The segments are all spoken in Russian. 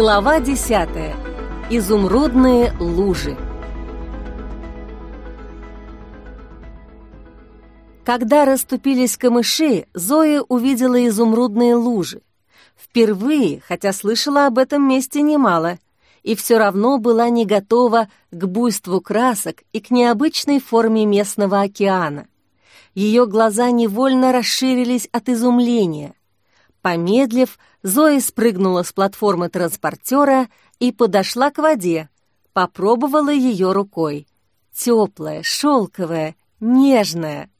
Глава десятая. Изумрудные лужи. Когда расступились камыши, Зоя увидела изумрудные лужи. Впервые, хотя слышала об этом месте немало, и все равно была не готова к буйству красок и к необычной форме местного океана. Ее глаза невольно расширились от изумления. Помедлив, Зоя спрыгнула с платформы транспортера и подошла к воде, попробовала ее рукой. Теплая, шелковая, нежная.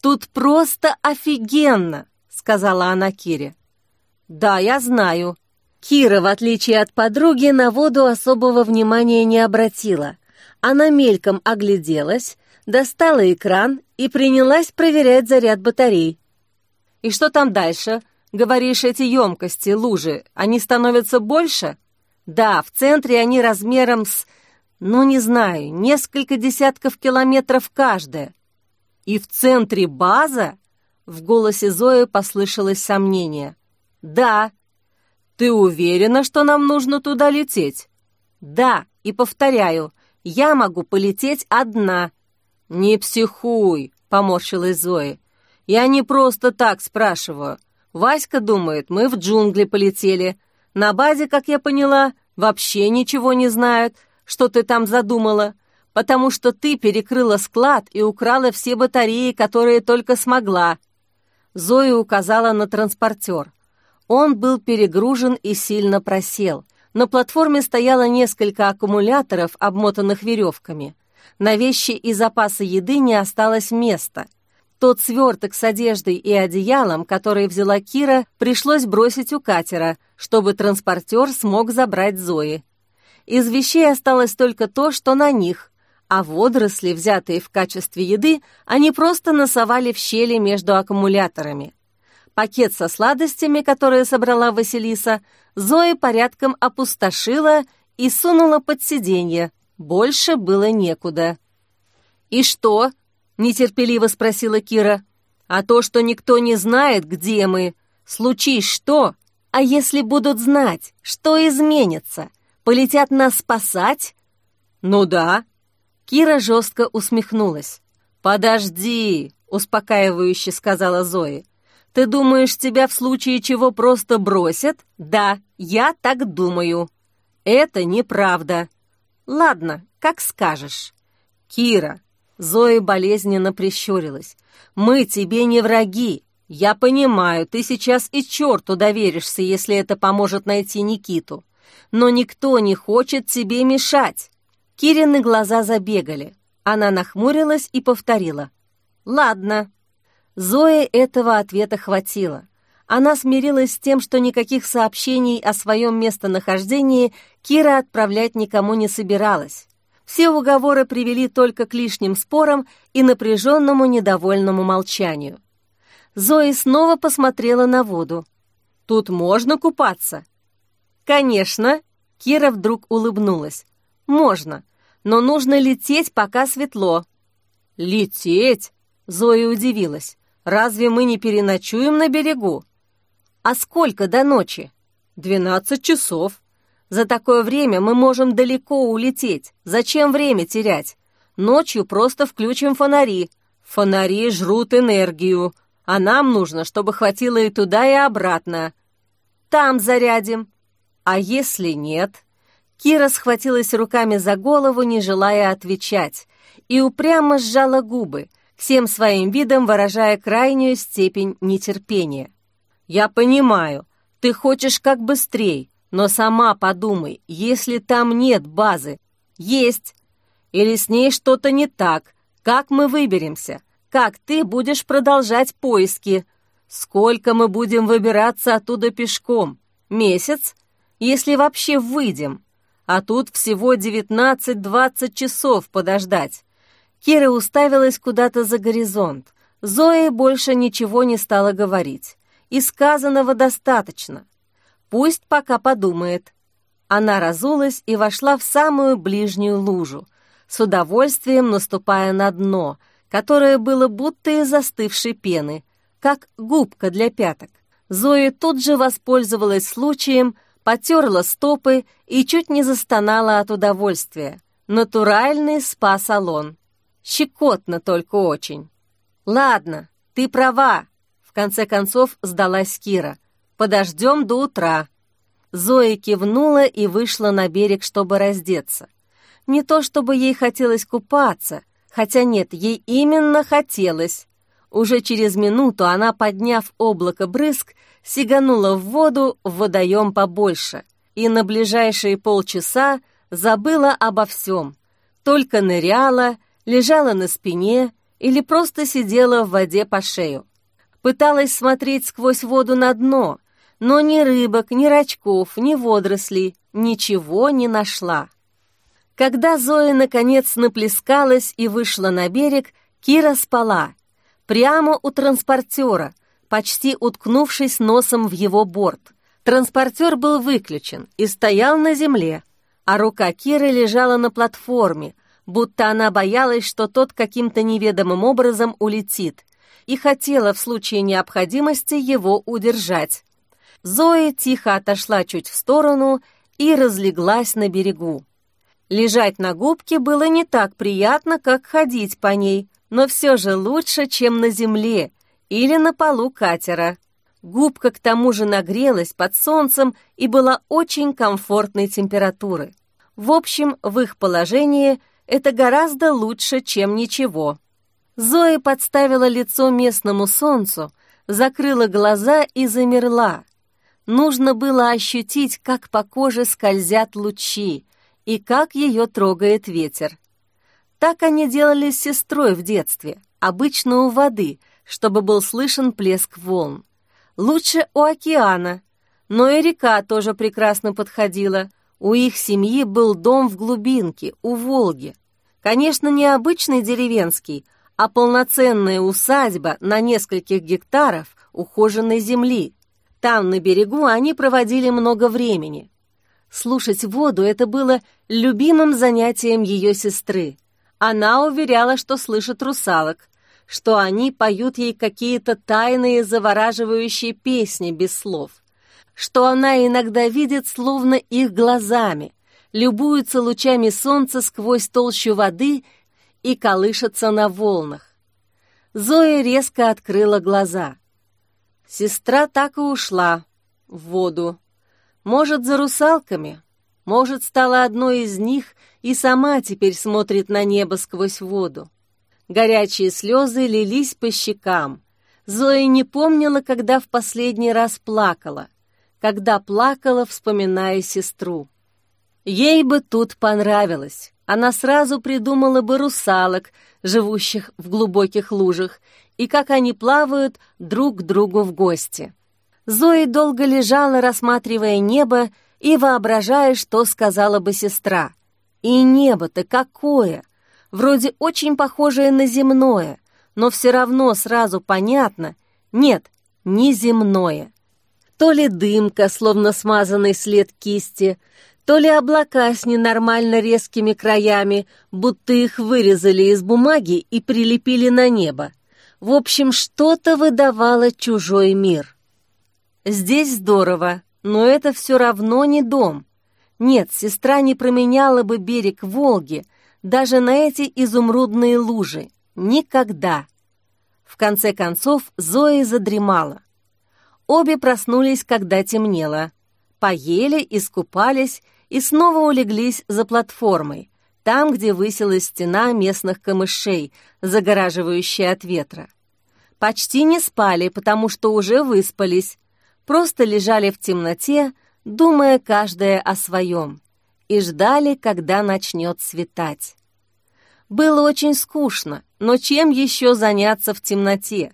«Тут просто офигенно!» — сказала она Кире. «Да, я знаю». Кира, в отличие от подруги, на воду особого внимания не обратила. Она мельком огляделась, достала экран и принялась проверять заряд батарей. «И что там дальше?» Говоришь, эти емкости, лужи, они становятся больше? Да, в центре они размером с, ну не знаю, несколько десятков километров каждая. И в центре база? В голосе Зои послышалось сомнение. Да. Ты уверена, что нам нужно туда лететь? Да, и повторяю, я могу полететь одна. Не психуй, поморщилась Зоя. Я не просто так спрашиваю. Васька думает, мы в джунгли полетели. На базе, как я поняла, вообще ничего не знают, что ты там задумала, потому что ты перекрыла склад и украла все батареи, которые только смогла». Зоя указала на транспортер. Он был перегружен и сильно просел. На платформе стояло несколько аккумуляторов, обмотанных веревками. На вещи и запасы еды не осталось места — тот сверток с одеждой и одеялом, который взяла Кира, пришлось бросить у катера, чтобы транспортер смог забрать Зои. Из вещей осталось только то, что на них, а водоросли, взятые в качестве еды, они просто носовали в щели между аккумуляторами. Пакет со сладостями, который собрала Василиса, Зоя порядком опустошила и сунула под сиденье. Больше было некуда. «И что?» Нетерпеливо спросила Кира. «А то, что никто не знает, где мы. Случись что? А если будут знать, что изменится? Полетят нас спасать?» «Ну да». Кира жестко усмехнулась. «Подожди», — успокаивающе сказала Зои. «Ты думаешь, тебя в случае чего просто бросят? Да, я так думаю». «Это неправда». «Ладно, как скажешь». «Кира, Зоя болезненно прищурилась. «Мы тебе не враги. Я понимаю, ты сейчас и черту доверишься, если это поможет найти Никиту. Но никто не хочет тебе мешать». Кирины глаза забегали. Она нахмурилась и повторила. «Ладно». Зое этого ответа хватило. Она смирилась с тем, что никаких сообщений о своем местонахождении Кира отправлять никому не собиралась. Все уговоры привели только к лишним спорам и напряженному недовольному молчанию. Зои снова посмотрела на воду. «Тут можно купаться?» «Конечно!» — Кира вдруг улыбнулась. «Можно, но нужно лететь, пока светло». «Лететь?» — Зоя удивилась. «Разве мы не переночуем на берегу?» «А сколько до ночи?» «Двенадцать часов». За такое время мы можем далеко улететь. Зачем время терять? Ночью просто включим фонари. Фонари жрут энергию, а нам нужно, чтобы хватило и туда, и обратно. Там зарядим. А если нет? Кира схватилась руками за голову, не желая отвечать, и упрямо сжала губы, всем своим видом выражая крайнюю степень нетерпения. «Я понимаю, ты хочешь как быстрей, но сама подумай, если там нет базы, есть, или с ней что-то не так, как мы выберемся? Как ты будешь продолжать поиски? Сколько мы будем выбираться оттуда пешком? Месяц? Если вообще выйдем. А тут всего 19-20 часов подождать. Кира уставилась куда-то за горизонт. Зоя больше ничего не стала говорить. И сказанного достаточно. Пусть пока подумает. Она разулась и вошла в самую ближнюю лужу, с удовольствием наступая на дно, которое было будто из застывшей пены, как губка для пяток. Зоя тут же воспользовалась случаем, потерла стопы и чуть не застонала от удовольствия. Натуральный спа-салон. Щекотно только очень. «Ладно, ты права», — в конце концов сдалась Кира. «Подождем до утра». Зоя кивнула и вышла на берег, чтобы раздеться. Не то чтобы ей хотелось купаться, хотя нет, ей именно хотелось. Уже через минуту она, подняв облако брызг, сиганула в воду в водоем побольше и на ближайшие полчаса забыла обо всем. Только ныряла, лежала на спине или просто сидела в воде по шею. Пыталась смотреть сквозь воду на дно, но ни рыбок, ни рачков, ни водорослей ничего не нашла. Когда Зоя наконец наплескалась и вышла на берег, Кира спала, прямо у транспортера, почти уткнувшись носом в его борт. Транспортер был выключен и стоял на земле, а рука Киры лежала на платформе, будто она боялась, что тот каким-то неведомым образом улетит, и хотела в случае необходимости его удержать. Зоя тихо отошла чуть в сторону и разлеглась на берегу. Лежать на губке было не так приятно, как ходить по ней, но все же лучше, чем на земле или на полу катера. Губка к тому же нагрелась под солнцем и была очень комфортной температуры. В общем, в их положении это гораздо лучше, чем ничего. Зоя подставила лицо местному солнцу, закрыла глаза и замерла. Нужно было ощутить, как по коже скользят лучи и как ее трогает ветер. Так они делали с сестрой в детстве, обычно у воды, чтобы был слышен плеск волн. Лучше у океана, но и река тоже прекрасно подходила. У их семьи был дом в глубинке, у Волги. Конечно, не обычный деревенский, а полноценная усадьба на нескольких гектаров ухоженной земли. Там, на берегу, они проводили много времени. Слушать воду — это было любимым занятием ее сестры. Она уверяла, что слышит русалок, что они поют ей какие-то тайные завораживающие песни без слов, что она иногда видит словно их глазами, любуется лучами солнца сквозь толщу воды и колышется на волнах. Зоя резко открыла глаза. Сестра так и ушла в воду. Может, за русалками, может, стала одной из них и сама теперь смотрит на небо сквозь воду. Горячие слезы лились по щекам. Зоя не помнила, когда в последний раз плакала, когда плакала, вспоминая сестру. Ей бы тут понравилось. Она сразу придумала бы русалок, живущих в глубоких лужах, и как они плавают друг к другу в гости. Зои долго лежала, рассматривая небо и воображая, что сказала бы сестра. И небо-то какое! Вроде очень похожее на земное, но все равно сразу понятно, нет, не земное. То ли дымка, словно смазанный след кисти, то ли облака с ненормально резкими краями, будто их вырезали из бумаги и прилепили на небо. В общем, что-то выдавало чужой мир. Здесь здорово, но это все равно не дом. Нет, сестра не променяла бы берег Волги даже на эти изумрудные лужи. Никогда. В конце концов Зоя задремала. Обе проснулись, когда темнело. Поели, искупались и снова улеглись за платформой, там, где высилась стена местных камышей, загораживающая от ветра. Почти не спали, потому что уже выспались, просто лежали в темноте, думая каждая о своем, и ждали, когда начнет светать. Было очень скучно, но чем еще заняться в темноте?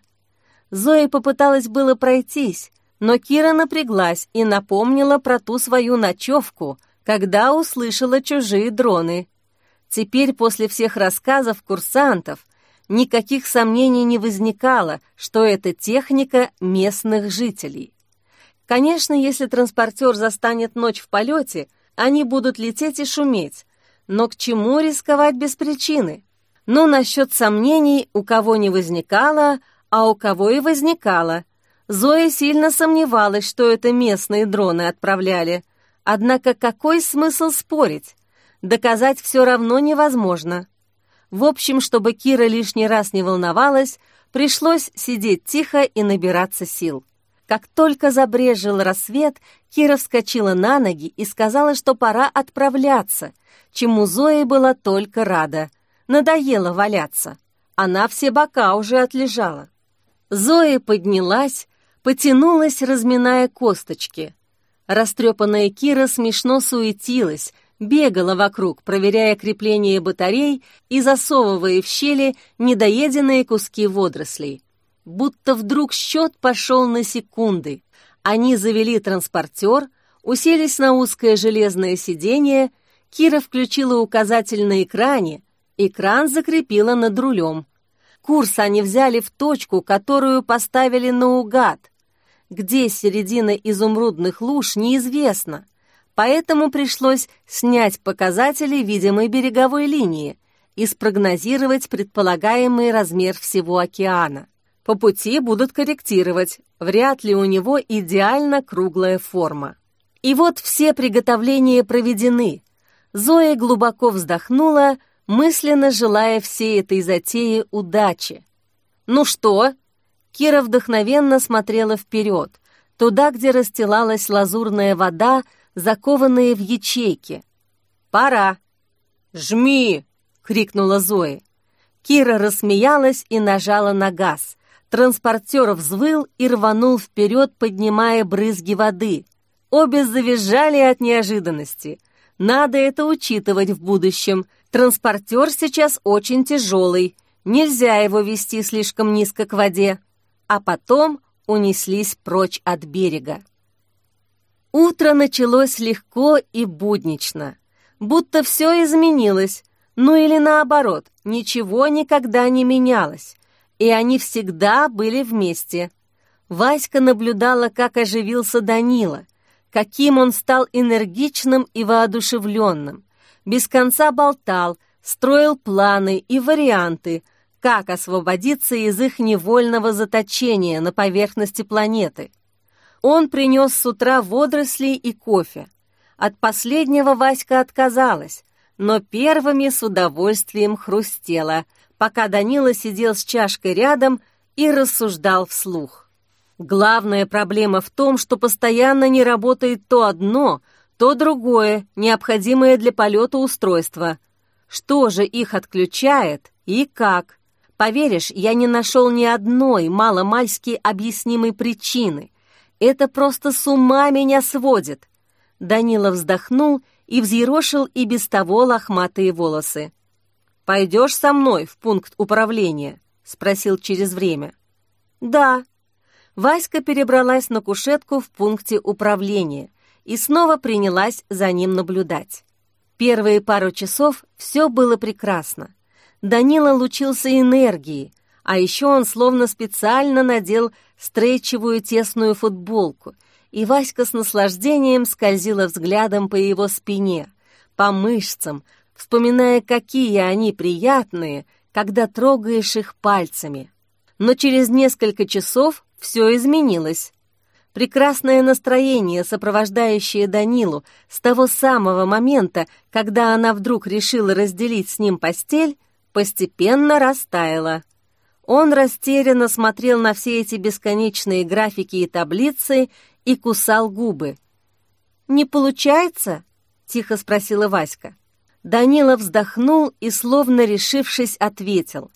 Зоя попыталась было пройтись, но Кира напряглась и напомнила про ту свою ночевку, когда услышала чужие дроны. Теперь после всех рассказов курсантов никаких сомнений не возникало, что это техника местных жителей. Конечно, если транспортер застанет ночь в полете, они будут лететь и шуметь. Но к чему рисковать без причины? Ну, насчет сомнений у кого не возникало, а у кого и возникало. Зоя сильно сомневалась, что это местные дроны отправляли. Однако какой смысл спорить? Доказать все равно невозможно. В общем, чтобы Кира лишний раз не волновалась, пришлось сидеть тихо и набираться сил. Как только забрежил рассвет, Кира вскочила на ноги и сказала, что пора отправляться, чему Зоя была только рада. Надоело валяться. Она все бока уже отлежала. Зоя поднялась, потянулась, разминая косточки. Растрепанная Кира смешно суетилась, бегала вокруг, проверяя крепление батарей и засовывая в щели недоеденные куски водорослей. Будто вдруг счет пошел на секунды. Они завели транспортер, уселись на узкое железное сиденье, Кира включила указатель на экране, экран закрепила над рулем. Курс они взяли в точку, которую поставили наугад. Где середина изумрудных луж, неизвестно, поэтому пришлось снять показатели видимой береговой линии и спрогнозировать предполагаемый размер всего океана. По пути будут корректировать, вряд ли у него идеально круглая форма. И вот все приготовления проведены. Зоя глубоко вздохнула, мысленно желая всей этой затеи удачи. «Ну что?» Кира вдохновенно смотрела вперед, туда, где расстилалась лазурная вода, закованная в ячейки. «Пора!» «Жми!» — крикнула Зоя. Кира рассмеялась и нажала на газ. Транспортер взвыл и рванул вперед, поднимая брызги воды. Обе завизжали от неожиданности. Надо это учитывать в будущем. Транспортер сейчас очень тяжелый. Нельзя его вести слишком низко к воде. А потом унеслись прочь от берега. Утро началось легко и буднично. Будто все изменилось. Ну или наоборот, ничего никогда не менялось и они всегда были вместе. Васька наблюдала, как оживился Данила, каким он стал энергичным и воодушевленным. Без конца болтал, строил планы и варианты, как освободиться из их невольного заточения на поверхности планеты. Он принес с утра водоросли и кофе. От последнего Васька отказалась, но первыми с удовольствием хрустела – пока Данила сидел с чашкой рядом и рассуждал вслух. Главная проблема в том, что постоянно не работает то одно, то другое, необходимое для полета устройство. Что же их отключает и как? Поверишь, я не нашел ни одной маломальски объяснимой причины. Это просто с ума меня сводит. Данила вздохнул и взъерошил и без того лохматые волосы. «Пойдешь со мной в пункт управления?» — спросил через время. «Да». Васька перебралась на кушетку в пункте управления и снова принялась за ним наблюдать. Первые пару часов все было прекрасно. Данила лучился энергией, а еще он словно специально надел стрейчевую тесную футболку, и Васька с наслаждением скользила взглядом по его спине, по мышцам, вспоминая, какие они приятные, когда трогаешь их пальцами. Но через несколько часов все изменилось. Прекрасное настроение, сопровождающее Данилу с того самого момента, когда она вдруг решила разделить с ним постель, постепенно растаяло. Он растерянно смотрел на все эти бесконечные графики и таблицы и кусал губы. «Не получается?» — тихо спросила Васька. Данила вздохнул и, словно решившись, ответил.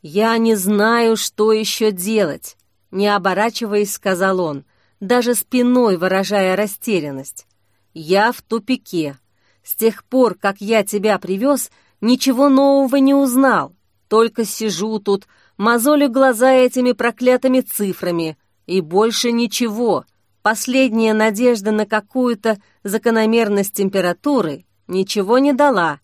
«Я не знаю, что еще делать», — не оборачиваясь, сказал он, даже спиной выражая растерянность. «Я в тупике. С тех пор, как я тебя привез, ничего нового не узнал. Только сижу тут, мозолю глаза этими проклятыми цифрами, и больше ничего. Последняя надежда на какую-то закономерность температуры ничего не дала.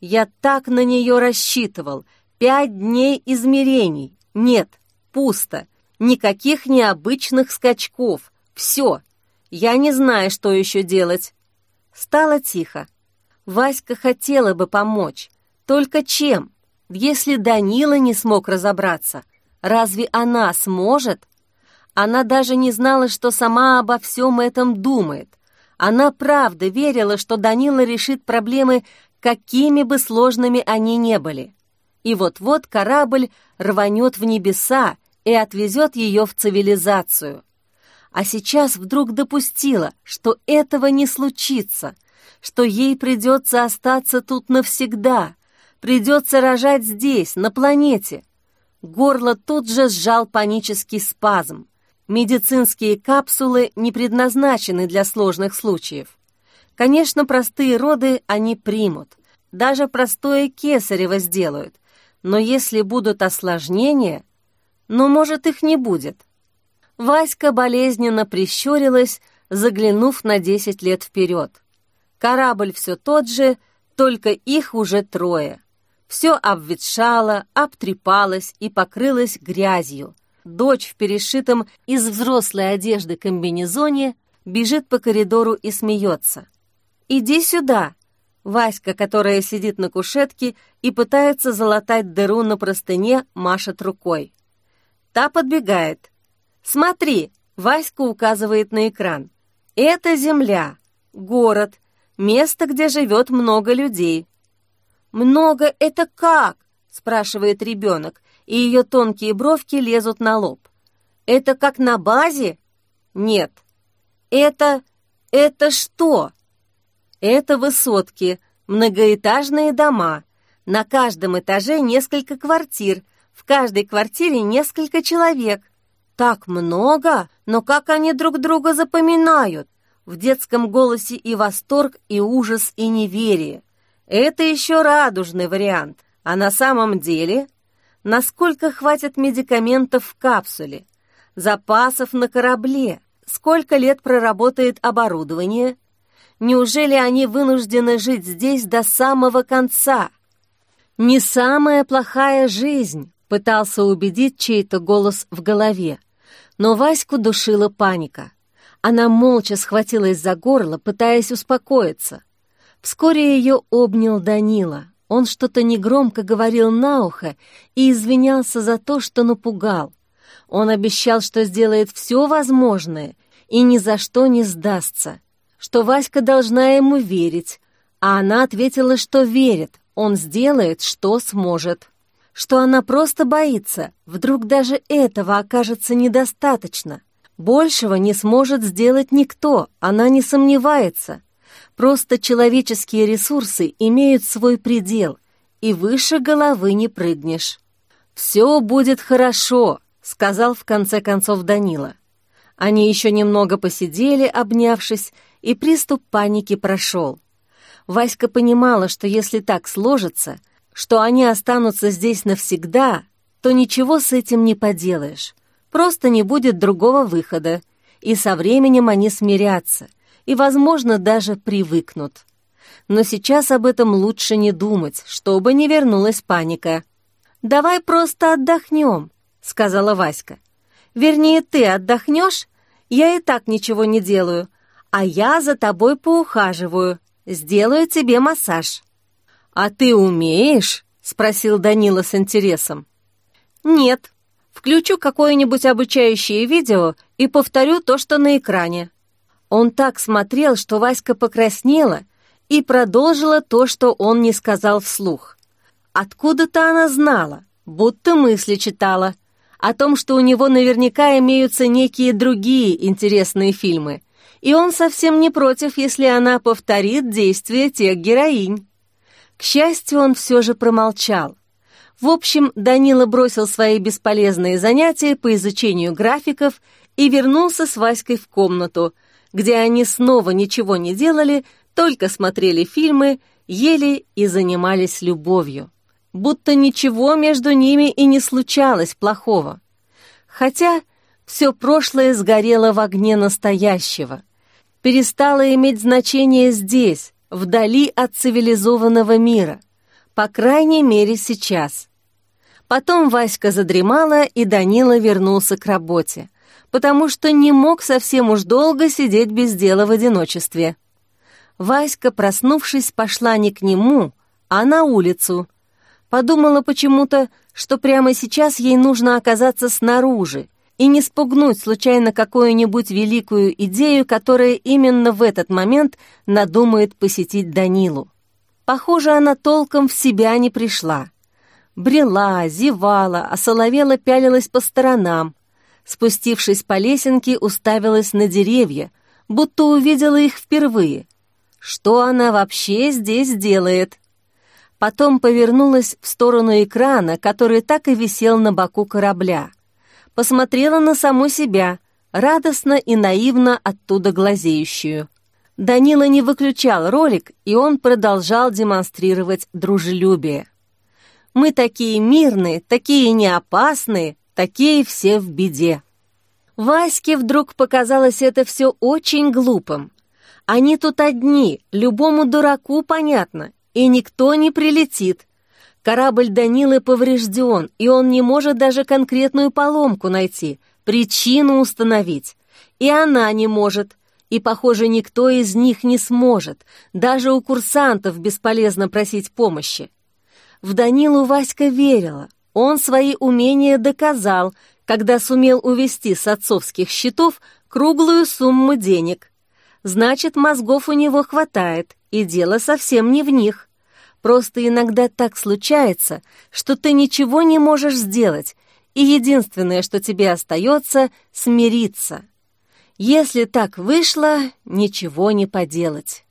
Я так на нее рассчитывал. Пять дней измерений. Нет, пусто. Никаких необычных скачков. Все. Я не знаю, что еще делать. Стало тихо. Васька хотела бы помочь. Только чем? Если Данила не смог разобраться, разве она сможет? Она даже не знала, что сама обо всем этом думает. Она правда верила, что Данила решит проблемы, какими бы сложными они не были. И вот-вот корабль рванет в небеса и отвезет ее в цивилизацию. А сейчас вдруг допустила, что этого не случится, что ей придется остаться тут навсегда, придется рожать здесь, на планете. Горло тут же сжал панический спазм. Медицинские капсулы не предназначены для сложных случаев. Конечно, простые роды они примут, даже простое кесарево сделают, но если будут осложнения, ну, может, их не будет. Васька болезненно прищурилась, заглянув на десять лет вперед. Корабль все тот же, только их уже трое. Все обветшало, обтрепалось и покрылось грязью — Дочь в перешитом из взрослой одежды комбинезоне бежит по коридору и смеется. «Иди сюда!» Васька, которая сидит на кушетке и пытается залатать дыру на простыне, машет рукой. Та подбегает. «Смотри!» — Васька указывает на экран. «Это земля, город, место, где живет много людей». «Много — это как?» — спрашивает ребенок, и ее тонкие бровки лезут на лоб. «Это как на базе?» «Нет». «Это... это что?» «Это высотки, многоэтажные дома. На каждом этаже несколько квартир, в каждой квартире несколько человек. Так много, но как они друг друга запоминают?» В детском голосе и восторг, и ужас, и неверие. Это еще радужный вариант. А на самом деле насколько хватит медикаментов в капсуле, запасов на корабле, сколько лет проработает оборудование. Неужели они вынуждены жить здесь до самого конца? Не самая плохая жизнь, пытался убедить чей-то голос в голове. Но Ваську душила паника. Она молча схватилась за горло, пытаясь успокоиться. Вскоре ее обнял Данила. Он что-то негромко говорил на ухо и извинялся за то, что напугал. Он обещал, что сделает все возможное и ни за что не сдастся, что Васька должна ему верить, а она ответила, что верит, он сделает, что сможет, что она просто боится, вдруг даже этого окажется недостаточно. Большего не сможет сделать никто, она не сомневается. Просто человеческие ресурсы имеют свой предел, и выше головы не прыгнешь. «Все будет хорошо», — сказал в конце концов Данила. Они еще немного посидели, обнявшись, и приступ паники прошел. Васька понимала, что если так сложится, что они останутся здесь навсегда, то ничего с этим не поделаешь. Просто не будет другого выхода, и со временем они смирятся — и, возможно, даже привыкнут. Но сейчас об этом лучше не думать, чтобы не вернулась паника. «Давай просто отдохнем», — сказала Васька. «Вернее, ты отдохнешь? Я и так ничего не делаю, а я за тобой поухаживаю, сделаю тебе массаж». «А ты умеешь?» — спросил Данила с интересом. «Нет. Включу какое-нибудь обучающее видео и повторю то, что на экране», он так смотрел, что Васька покраснела и продолжила то, что он не сказал вслух. Откуда-то она знала, будто мысли читала, о том, что у него наверняка имеются некие другие интересные фильмы, и он совсем не против, если она повторит действия тех героинь. К счастью, он все же промолчал. В общем, Данила бросил свои бесполезные занятия по изучению графиков и вернулся с Васькой в комнату — где они снова ничего не делали, только смотрели фильмы, ели и занимались любовью. Будто ничего между ними и не случалось плохого. Хотя все прошлое сгорело в огне настоящего, перестало иметь значение здесь, вдали от цивилизованного мира, по крайней мере сейчас. Потом Васька задремала, и Данила вернулся к работе потому что не мог совсем уж долго сидеть без дела в одиночестве. Васька, проснувшись, пошла не к нему, а на улицу. Подумала почему-то, что прямо сейчас ей нужно оказаться снаружи, и не спугнуть случайно какую-нибудь великую идею, которая именно в этот момент надумает посетить Данилу. Похоже, она толком в себя не пришла. Брела, зевала, осоловела пялилась по сторонам. Спустившись по лесенке, уставилась на деревья, будто увидела их впервые. Что она вообще здесь делает? Потом повернулась в сторону экрана, который так и висел на боку корабля посмотрела на саму себя, радостно и наивно оттуда глазеющую. Данила не выключал ролик, и он продолжал демонстрировать дружелюбие. «Мы такие мирные, такие неопасные, такие все в беде». Ваське вдруг показалось это все очень глупым. Они тут одни, любому дураку понятно, и никто не прилетит. Корабль Данилы поврежден, и он не может даже конкретную поломку найти, причину установить. И она не может, и, похоже, никто из них не сможет. Даже у курсантов бесполезно просить помощи. В Данилу Васька верила. Он свои умения доказал, когда сумел увести с отцовских счетов круглую сумму денег. Значит, мозгов у него хватает, и дело совсем не в них. Просто иногда так случается, что ты ничего не можешь сделать, и единственное, что тебе остается, — смириться. Если так вышло, ничего не поделать.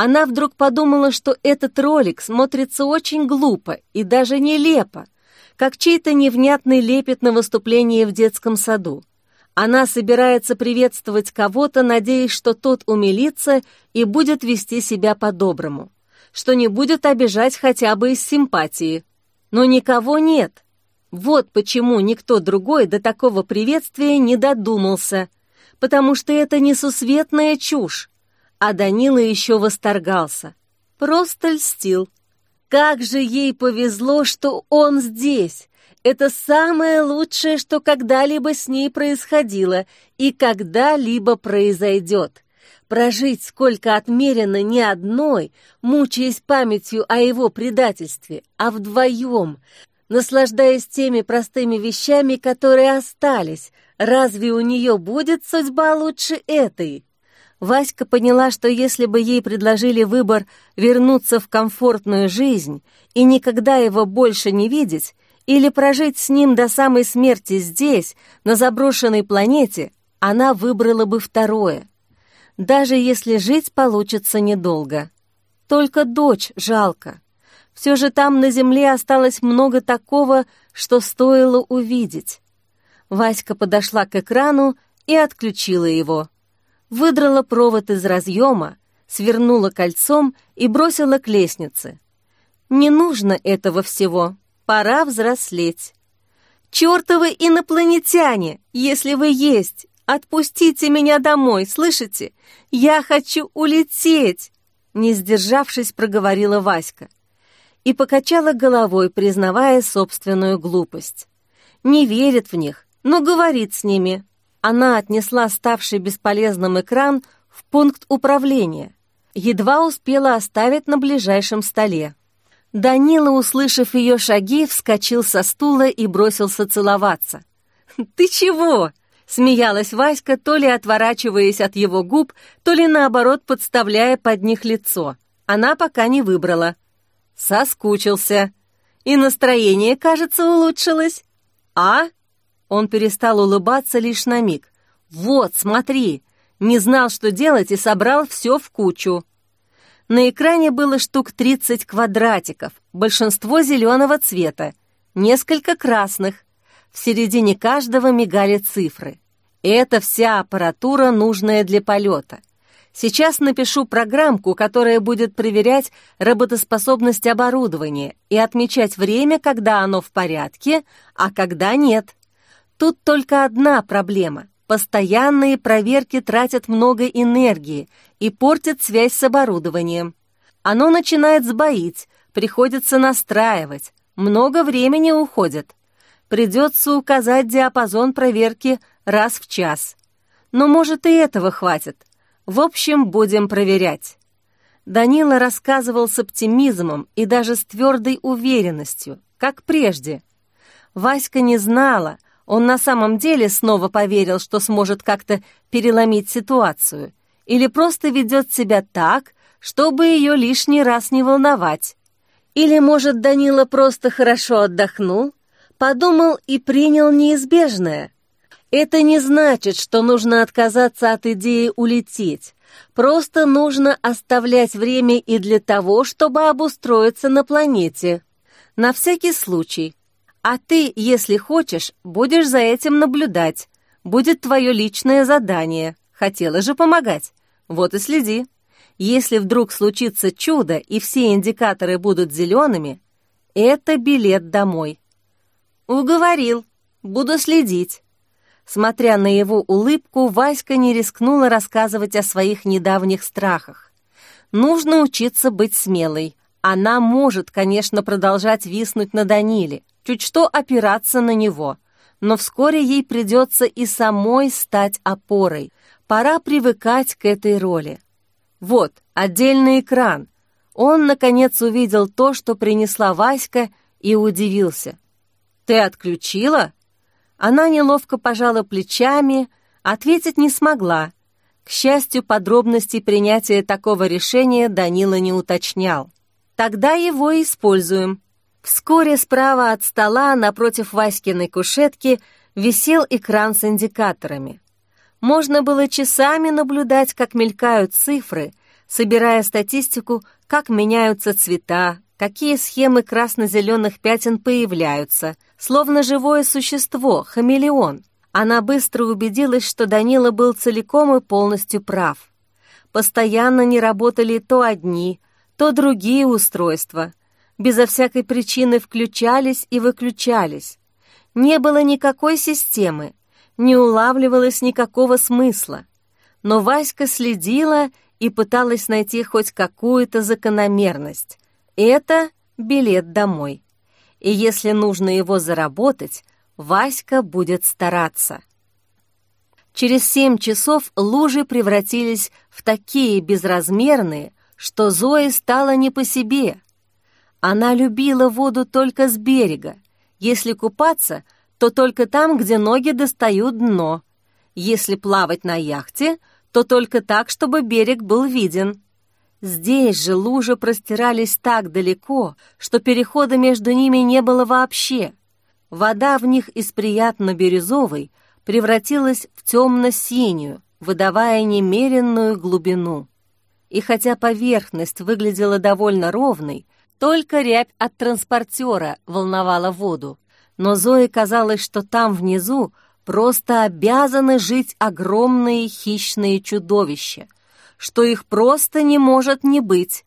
Она вдруг подумала, что этот ролик смотрится очень глупо и даже нелепо, как чей-то невнятный лепет на выступлении в детском саду. Она собирается приветствовать кого-то, надеясь, что тот умилится и будет вести себя по-доброму что не будет обижать хотя бы из симпатии. Но никого нет. Вот почему никто другой до такого приветствия не додумался, потому что это несусветная чушь. А Данила еще восторгался. Просто льстил. Как же ей повезло, что он здесь. Это самое лучшее, что когда-либо с ней происходило и когда-либо произойдет прожить сколько отмерено не одной, мучаясь памятью о его предательстве, а вдвоем, наслаждаясь теми простыми вещами, которые остались. Разве у нее будет судьба лучше этой? Васька поняла, что если бы ей предложили выбор вернуться в комфортную жизнь и никогда его больше не видеть, или прожить с ним до самой смерти здесь, на заброшенной планете, она выбрала бы второе даже если жить получится недолго. Только дочь жалко. Все же там на земле осталось много такого, что стоило увидеть. Васька подошла к экрану и отключила его. Выдрала провод из разъема, свернула кольцом и бросила к лестнице. Не нужно этого всего, пора взрослеть. «Чертовы инопланетяне, если вы есть, Отпустите меня домой, слышите? Я хочу улететь!» Не сдержавшись, проговорила Васька. И покачала головой, признавая собственную глупость. Не верит в них, но говорит с ними. Она отнесла ставший бесполезным экран в пункт управления. Едва успела оставить на ближайшем столе. Данила, услышав ее шаги, вскочил со стула и бросился целоваться. «Ты чего?» Смеялась Васька, то ли отворачиваясь от его губ, то ли наоборот подставляя под них лицо. Она пока не выбрала. Соскучился. И настроение, кажется, улучшилось. А? Он перестал улыбаться лишь на миг. Вот, смотри. Не знал, что делать, и собрал все в кучу. На экране было штук 30 квадратиков, большинство зеленого цвета, несколько красных, в середине каждого мигали цифры. Это вся аппаратура, нужная для полета. Сейчас напишу программку, которая будет проверять работоспособность оборудования и отмечать время, когда оно в порядке, а когда нет. Тут только одна проблема. Постоянные проверки тратят много энергии и портят связь с оборудованием. Оно начинает сбоить, приходится настраивать, много времени уходит придется указать диапазон проверки раз в час. Но, может, и этого хватит. В общем, будем проверять. Данила рассказывал с оптимизмом и даже с твердой уверенностью, как прежде. Васька не знала, Он на самом деле снова поверил, что сможет как-то переломить ситуацию, или просто ведет себя так, чтобы ее лишний раз не волновать. Или, может, Данила просто хорошо отдохнул, подумал и принял неизбежное. Это не значит, что нужно отказаться от идеи улететь. Просто нужно оставлять время и для того, чтобы обустроиться на планете. На всякий случай. А ты, если хочешь, будешь за этим наблюдать. Будет твое личное задание. Хотела же помогать. Вот и следи. Если вдруг случится чудо и все индикаторы будут зелеными, это билет домой. Уговорил. Буду следить. Смотря на его улыбку, Васька не рискнула рассказывать о своих недавних страхах. Нужно учиться быть смелой. Она может, конечно, продолжать виснуть на Даниле, чуть что опираться на него, но вскоре ей придется и самой стать опорой. Пора привыкать к этой роли. Вот, отдельный экран. Он, наконец, увидел то, что принесла Васька, и удивился. «Ты отключила?» Она неловко пожала плечами, ответить не смогла. К счастью, подробностей принятия такого решения Данила не уточнял. Тогда его используем. Вскоре справа от стола, напротив Васькиной кушетки, висел экран с индикаторами. Можно было часами наблюдать, как мелькают цифры, собирая статистику, как меняются цвета, какие схемы красно-зеленых пятен появляются, словно живое существо, хамелеон. Она быстро убедилась, что Данила был целиком и полностью прав. Постоянно не работали то одни, то другие устройства. Безо всякой причины включались и выключались. Не было никакой системы, не улавливалось никакого смысла. Но Васька следила и пыталась найти хоть какую-то закономерность. Это билет домой. И если нужно его заработать, Васька будет стараться. Через семь часов лужи превратились в такие безразмерные, что Зое стало не по себе. Она любила воду только с берега. Если купаться, то только там, где ноги достают дно. Если плавать на яхте, то только так, чтобы берег был виден. Здесь же лужи простирались так далеко, что перехода между ними не было вообще. Вода в них из приятно-бирюзовой превратилась в темно-синюю, выдавая немеренную глубину. И хотя поверхность выглядела довольно ровной, только рябь от транспортера волновала воду. Но Зое казалось, что там внизу просто обязаны жить огромные хищные чудовища — что их просто не может не быть.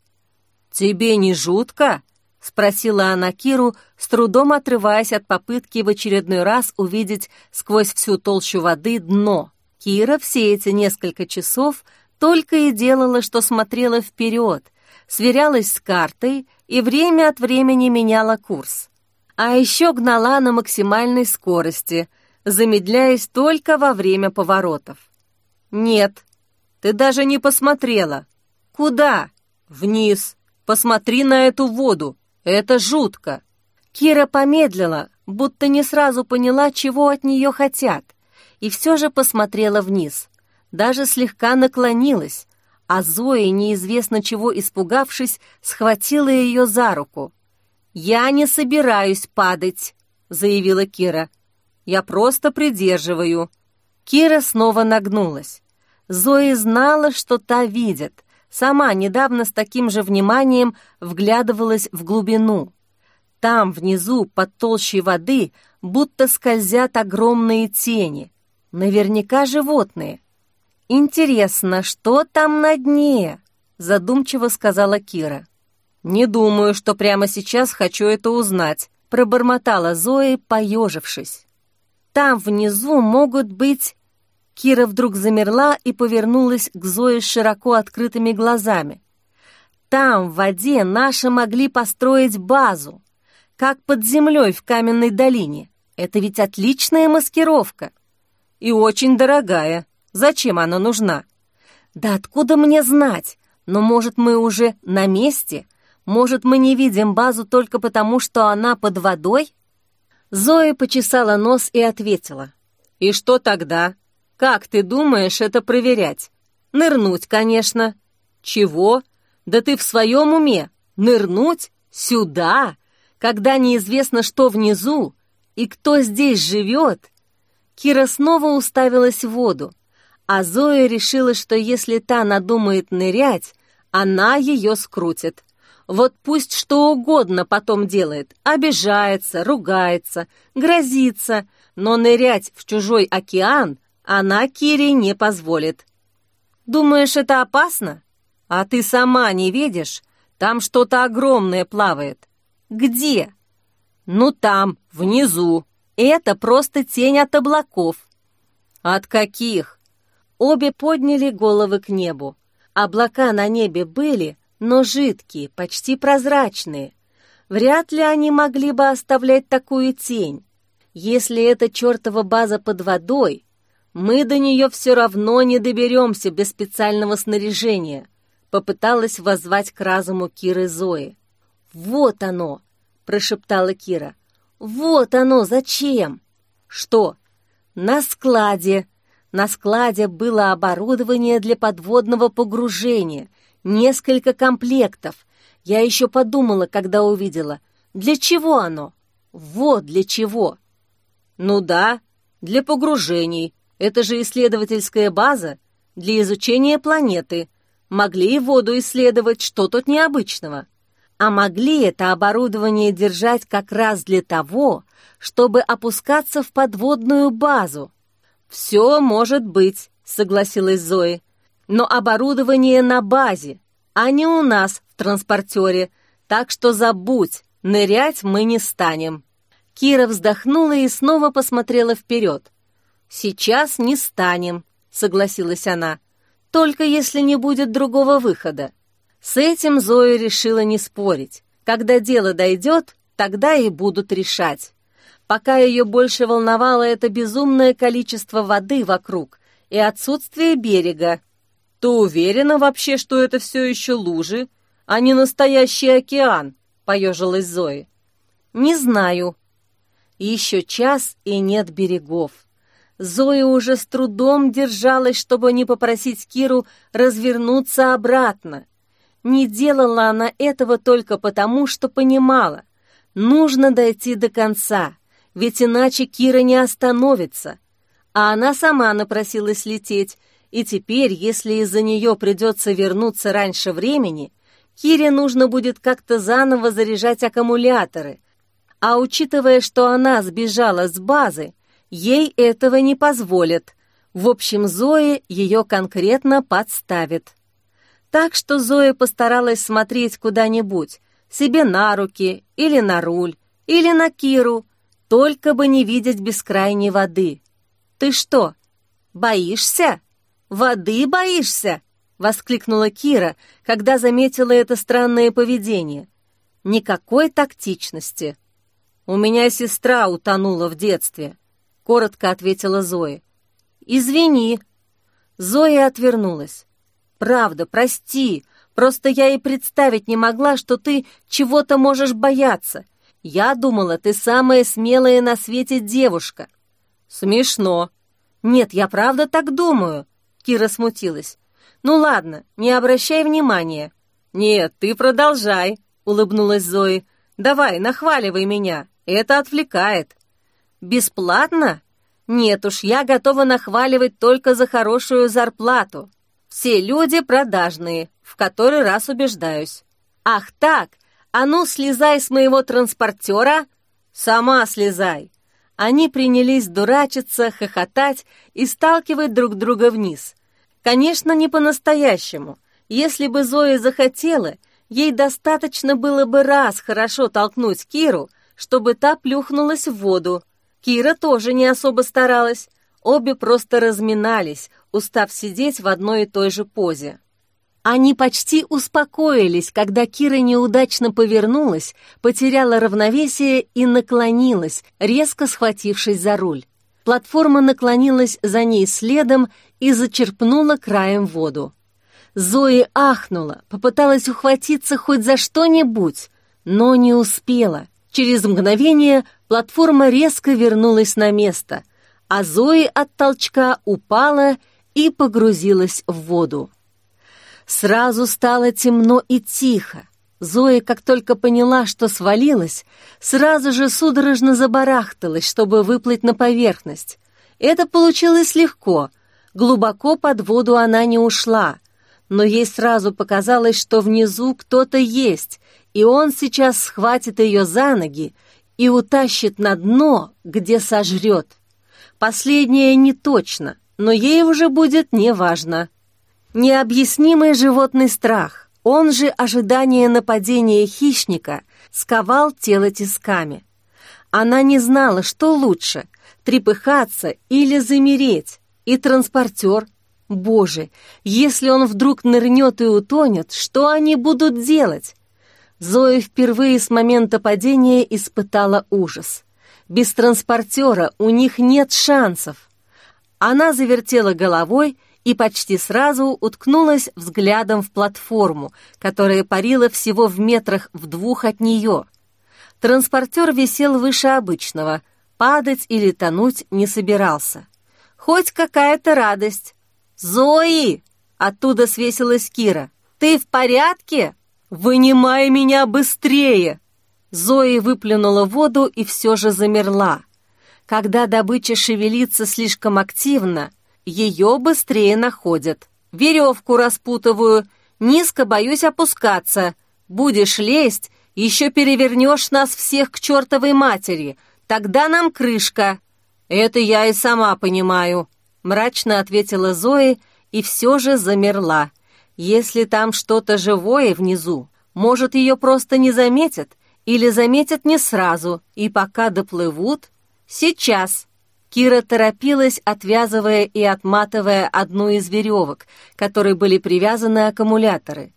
«Тебе не жутко?» — спросила она Киру, с трудом отрываясь от попытки в очередной раз увидеть сквозь всю толщу воды дно. Кира все эти несколько часов только и делала, что смотрела вперед, сверялась с картой и время от времени меняла курс. А еще гнала на максимальной скорости, замедляясь только во время поворотов. «Нет», ты даже не посмотрела. Куда? Вниз. Посмотри на эту воду. Это жутко. Кира помедлила, будто не сразу поняла, чего от нее хотят, и все же посмотрела вниз. Даже слегка наклонилась, а Зоя, неизвестно чего испугавшись, схватила ее за руку. «Я не собираюсь падать», — заявила Кира. «Я просто придерживаю». Кира снова нагнулась. Зои знала, что та видит. Сама недавно с таким же вниманием вглядывалась в глубину. Там, внизу, под толщей воды, будто скользят огромные тени. Наверняка животные. «Интересно, что там на дне?» — задумчиво сказала Кира. «Не думаю, что прямо сейчас хочу это узнать», — пробормотала Зои, поежившись. «Там внизу могут быть Кира вдруг замерла и повернулась к Зое с широко открытыми глазами. «Там, в воде, наши могли построить базу, как под землей в каменной долине. Это ведь отличная маскировка. И очень дорогая. Зачем она нужна? Да откуда мне знать? Но, может, мы уже на месте? Может, мы не видим базу только потому, что она под водой?» Зоя почесала нос и ответила. «И что тогда? Как ты думаешь это проверять? Нырнуть, конечно». «Чего? Да ты в своем уме? Нырнуть? Сюда? Когда неизвестно, что внизу? И кто здесь живет?» Кира снова уставилась в воду, а Зоя решила, что если та надумает нырять, она ее скрутит. Вот пусть что угодно потом делает, обижается, ругается, грозится, но нырять в чужой океан она Кире не позволит. «Думаешь, это опасно? А ты сама не видишь? Там что-то огромное плавает. Где?» «Ну там, внизу. Это просто тень от облаков». «От каких?» Обе подняли головы к небу. Облака на небе были, но жидкие, почти прозрачные. Вряд ли они могли бы оставлять такую тень. Если эта чертова база под водой, мы до нее все равно не доберемся без специального снаряжения, попыталась воззвать к разуму Киры Зои. «Вот оно!» — прошептала Кира. «Вот оно! Зачем?» «Что?» «На складе!» На складе было оборудование для подводного погружения — Несколько комплектов. Я еще подумала, когда увидела. Для чего оно? Вот для чего. Ну да, для погружений. Это же исследовательская база для изучения планеты. Могли и воду исследовать, что тут необычного. А могли это оборудование держать как раз для того, чтобы опускаться в подводную базу. «Все может быть», — согласилась Зои но оборудование на базе, а не у нас в транспортере, так что забудь, нырять мы не станем». Кира вздохнула и снова посмотрела вперед. «Сейчас не станем», — согласилась она, «только если не будет другого выхода». С этим Зоя решила не спорить. Когда дело дойдет, тогда и будут решать. Пока ее больше волновало это безумное количество воды вокруг и отсутствие берега, «Ты уверена вообще, что это все еще лужи, а не настоящий океан?» — поежилась Зои. «Не знаю». Еще час, и нет берегов. Зоя уже с трудом держалась, чтобы не попросить Киру развернуться обратно. Не делала она этого только потому, что понимала. Нужно дойти до конца, ведь иначе Кира не остановится. А она сама напросилась лететь, и теперь, если из-за нее придется вернуться раньше времени, Кире нужно будет как-то заново заряжать аккумуляторы. А учитывая, что она сбежала с базы, ей этого не позволят. В общем, Зои ее конкретно подставит. Так что Зоя постаралась смотреть куда-нибудь, себе на руки или на руль, или на Киру, только бы не видеть бескрайней воды. «Ты что, боишься?» «Воды боишься?» — воскликнула Кира, когда заметила это странное поведение. Никакой тактичности. «У меня сестра утонула в детстве», — коротко ответила Зоя. «Извини». Зоя отвернулась. «Правда, прости, просто я и представить не могла, что ты чего-то можешь бояться. Я думала, ты самая смелая на свете девушка». «Смешно». «Нет, я правда так думаю», Кира смутилась. «Ну ладно, не обращай внимания». «Нет, ты продолжай», — улыбнулась Зои. «Давай, нахваливай меня, это отвлекает». «Бесплатно? Нет уж, я готова нахваливать только за хорошую зарплату. Все люди продажные, в который раз убеждаюсь». «Ах так, а ну слезай с моего транспортера!» «Сама слезай!» Они принялись дурачиться, хохотать и сталкивать друг друга вниз. Конечно, не по-настоящему. Если бы Зоя захотела, ей достаточно было бы раз хорошо толкнуть Киру, чтобы та плюхнулась в воду. Кира тоже не особо старалась. Обе просто разминались, устав сидеть в одной и той же позе. Они почти успокоились, когда Кира неудачно повернулась, потеряла равновесие и наклонилась, резко схватившись за руль. Платформа наклонилась за ней следом и зачерпнула краем воду. Зои ахнула, попыталась ухватиться хоть за что-нибудь, но не успела. Через мгновение платформа резко вернулась на место, а Зои от толчка упала и погрузилась в воду. Сразу стало темно и тихо. Зоя, как только поняла, что свалилась, сразу же судорожно забарахталась, чтобы выплыть на поверхность. Это получилось легко. Глубоко под воду она не ушла. Но ей сразу показалось, что внизу кто-то есть, и он сейчас схватит ее за ноги и утащит на дно, где сожрет. Последнее не точно, но ей уже будет неважно. Необъяснимый животный страх, он же ожидание нападения хищника, сковал тело тисками. Она не знала, что лучше — трепыхаться или замереть, и транспортер. Боже, если он вдруг нырнет и утонет, что они будут делать? Зоя впервые с момента падения испытала ужас. Без транспортера у них нет шансов. Она завертела головой и почти сразу уткнулась взглядом в платформу, которая парила всего в метрах в двух от нее. Транспортер висел выше обычного, падать или тонуть не собирался. Хоть какая-то радость. «Зои!» — оттуда свесилась Кира. «Ты в порядке? Вынимай меня быстрее!» Зои выплюнула воду и все же замерла. Когда добыча шевелится слишком активно, ее быстрее находят. Веревку распутываю, низко боюсь опускаться. Будешь лезть, еще перевернешь нас всех к чертовой матери. Тогда нам крышка. Это я и сама понимаю, мрачно ответила Зои и все же замерла. Если там что-то живое внизу, может, ее просто не заметят или заметят не сразу, и пока доплывут... Сейчас! Кира торопилась, отвязывая и отматывая одну из веревок, которой были привязаны аккумуляторы.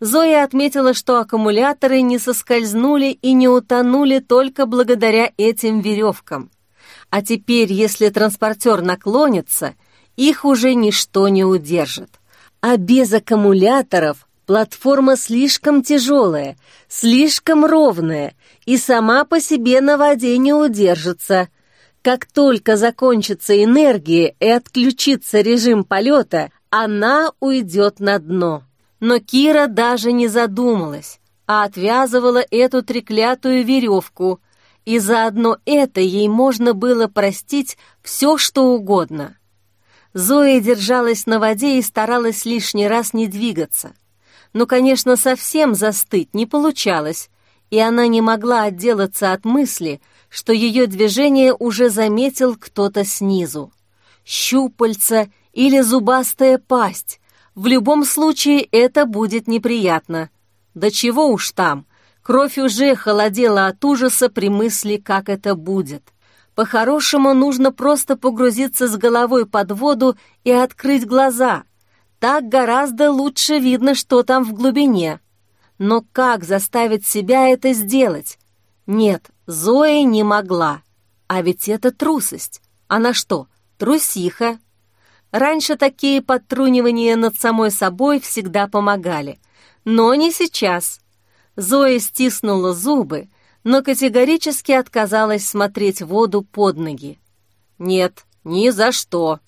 Зоя отметила, что аккумуляторы не соскользнули и не утонули только благодаря этим веревкам. А теперь, если транспортер наклонится, их уже ничто не удержит. А без аккумуляторов платформа слишком тяжелая, слишком ровная и сама по себе на воде не удержится – как только закончится энергия и отключится режим полета, она уйдет на дно. Но Кира даже не задумалась, а отвязывала эту треклятую веревку, и заодно это ей можно было простить все, что угодно. Зоя держалась на воде и старалась лишний раз не двигаться. Но, конечно, совсем застыть не получалось, и она не могла отделаться от мысли, что ее движение уже заметил кто-то снизу. Щупальца или зубастая пасть. В любом случае это будет неприятно. Да чего уж там, кровь уже холодела от ужаса при мысли, как это будет. По-хорошему нужно просто погрузиться с головой под воду и открыть глаза. Так гораздо лучше видно, что там в глубине. Но как заставить себя это сделать? Нет, Зоя не могла. А ведь это трусость. Она что, трусиха? Раньше такие подтрунивания над самой собой всегда помогали. Но не сейчас. Зоя стиснула зубы, но категорически отказалась смотреть воду под ноги. «Нет, ни за что!»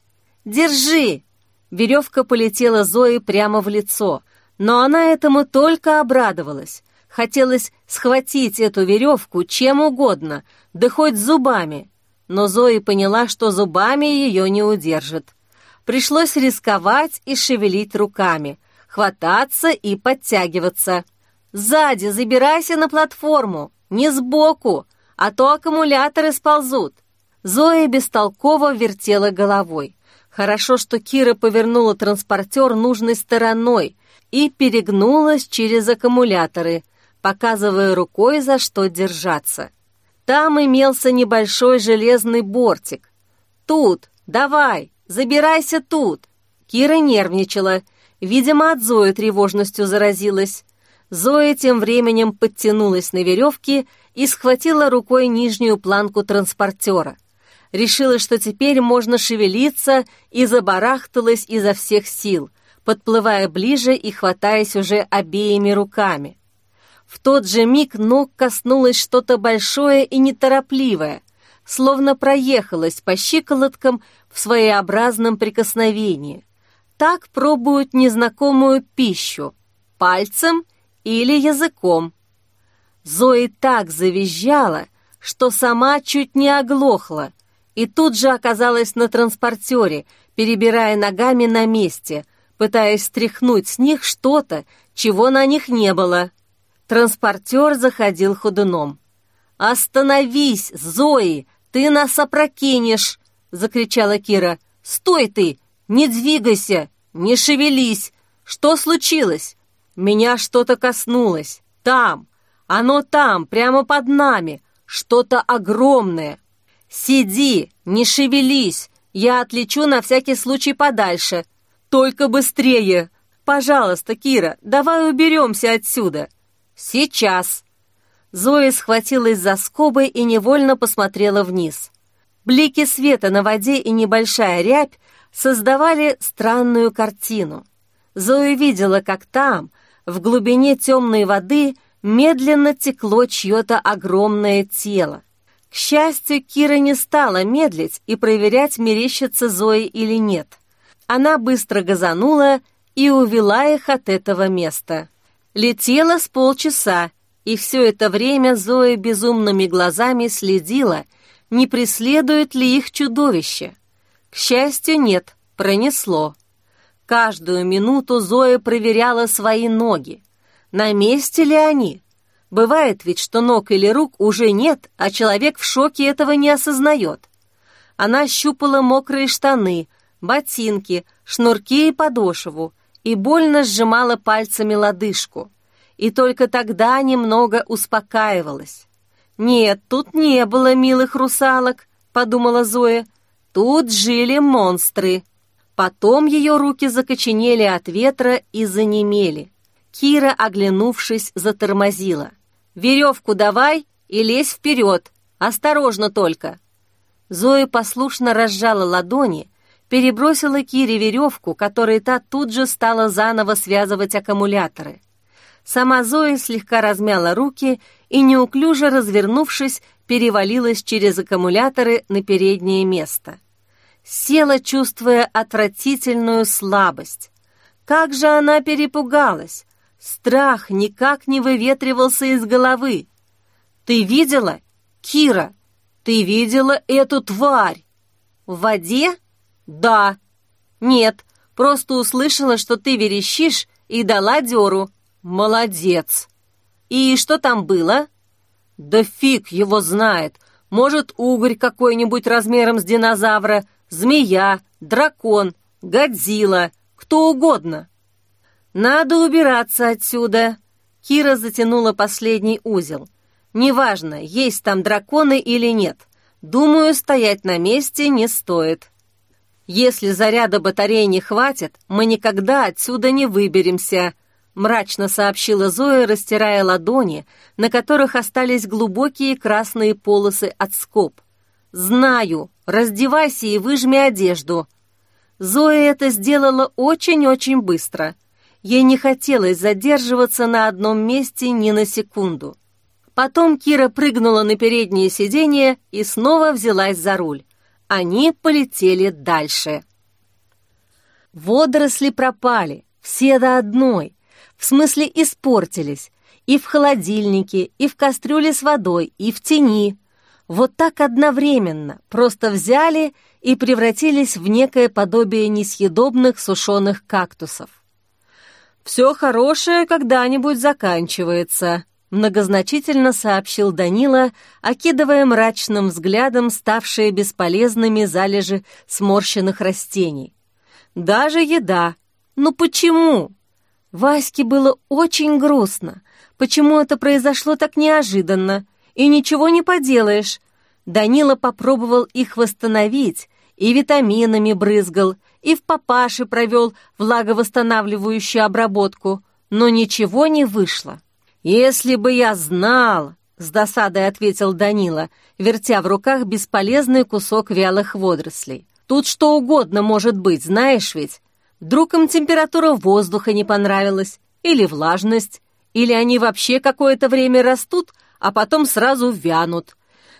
«Держи!» Веревка полетела Зои прямо в лицо, но она этому только обрадовалась. Хотелось схватить эту веревку чем угодно, да хоть зубами. Но Зои поняла, что зубами ее не удержит. Пришлось рисковать и шевелить руками, хвататься и подтягиваться. «Сзади забирайся на платформу, не сбоку, а то аккумуляторы сползут». Зоя бестолково вертела головой. Хорошо, что Кира повернула транспортер нужной стороной и перегнулась через аккумуляторы – показывая рукой, за что держаться. Там имелся небольшой железный бортик. «Тут! Давай! Забирайся тут!» Кира нервничала. Видимо, от Зои тревожностью заразилась. Зоя тем временем подтянулась на веревке и схватила рукой нижнюю планку транспортера. Решила, что теперь можно шевелиться, и забарахталась изо всех сил, подплывая ближе и хватаясь уже обеими руками. В тот же миг ног коснулось что-то большое и неторопливое, словно проехалось по щиколоткам в своеобразном прикосновении. Так пробуют незнакомую пищу — пальцем или языком. Зои так завизжала, что сама чуть не оглохла, и тут же оказалась на транспортере, перебирая ногами на месте, пытаясь стряхнуть с них что-то, чего на них не было. Транспортер заходил ходуном. «Остановись, Зои! Ты нас опрокинешь!» — закричала Кира. «Стой ты! Не двигайся! Не шевелись! Что случилось? Меня что-то коснулось. Там! Оно там, прямо под нами! Что-то огромное! Сиди! Не шевелись! Я отлечу на всякий случай подальше! Только быстрее! Пожалуйста, Кира, давай уберемся отсюда!» «Сейчас!» Зоя схватилась за скобы и невольно посмотрела вниз. Блики света на воде и небольшая рябь создавали странную картину. Зоя видела, как там, в глубине темной воды, медленно текло чье-то огромное тело. К счастью, Кира не стала медлить и проверять, мерещится Зои или нет. Она быстро газанула и увела их от этого места. Летела с полчаса, и все это время Зоя безумными глазами следила, не преследует ли их чудовище. К счастью, нет, пронесло. Каждую минуту Зоя проверяла свои ноги. На месте ли они? Бывает ведь, что ног или рук уже нет, а человек в шоке этого не осознает. Она щупала мокрые штаны, ботинки, шнурки и подошву, и больно сжимала пальцами лодыжку. И только тогда немного успокаивалась. «Нет, тут не было милых русалок», — подумала Зоя. «Тут жили монстры». Потом ее руки закоченели от ветра и занемели. Кира, оглянувшись, затормозила. «Веревку давай и лезь вперед. Осторожно только». Зоя послушно разжала ладони, перебросила Кире веревку, которой та тут же стала заново связывать аккумуляторы. Сама Зоя слегка размяла руки и, неуклюже развернувшись, перевалилась через аккумуляторы на переднее место. Села, чувствуя отвратительную слабость. Как же она перепугалась! Страх никак не выветривался из головы. «Ты видела? Кира, ты видела эту тварь?» «В воде?» «Да». «Нет, просто услышала, что ты верещишь и дала дёру». «Молодец». «И что там было?» «Да фиг его знает. Может, угорь какой-нибудь размером с динозавра, змея, дракон, Годзилла, кто угодно». «Надо убираться отсюда». Кира затянула последний узел. «Неважно, есть там драконы или нет. Думаю, стоять на месте не стоит». «Если заряда батареи не хватит, мы никогда отсюда не выберемся», мрачно сообщила Зоя, растирая ладони, на которых остались глубокие красные полосы от скоб. «Знаю, раздевайся и выжми одежду». Зоя это сделала очень-очень быстро. Ей не хотелось задерживаться на одном месте ни на секунду. Потом Кира прыгнула на переднее сиденье и снова взялась за руль. Они полетели дальше. Водоросли пропали, все до одной. В смысле испортились. И в холодильнике, и в кастрюле с водой, и в тени. Вот так одновременно, просто взяли и превратились в некое подобие несъедобных сушеных кактусов. «Все хорошее когда-нибудь заканчивается», многозначительно сообщил Данила, окидывая мрачным взглядом ставшие бесполезными залежи сморщенных растений. «Даже еда. Ну почему?» Ваське было очень грустно. Почему это произошло так неожиданно? И ничего не поделаешь. Данила попробовал их восстановить, и витаминами брызгал, и в папаше провел влаговосстанавливающую обработку, но ничего не вышло. «Если бы я знал!» — с досадой ответил Данила, вертя в руках бесполезный кусок вялых водорослей. «Тут что угодно может быть, знаешь ведь? Вдруг им температура воздуха не понравилась, или влажность, Или они вообще какое-то время растут, а потом сразу вянут.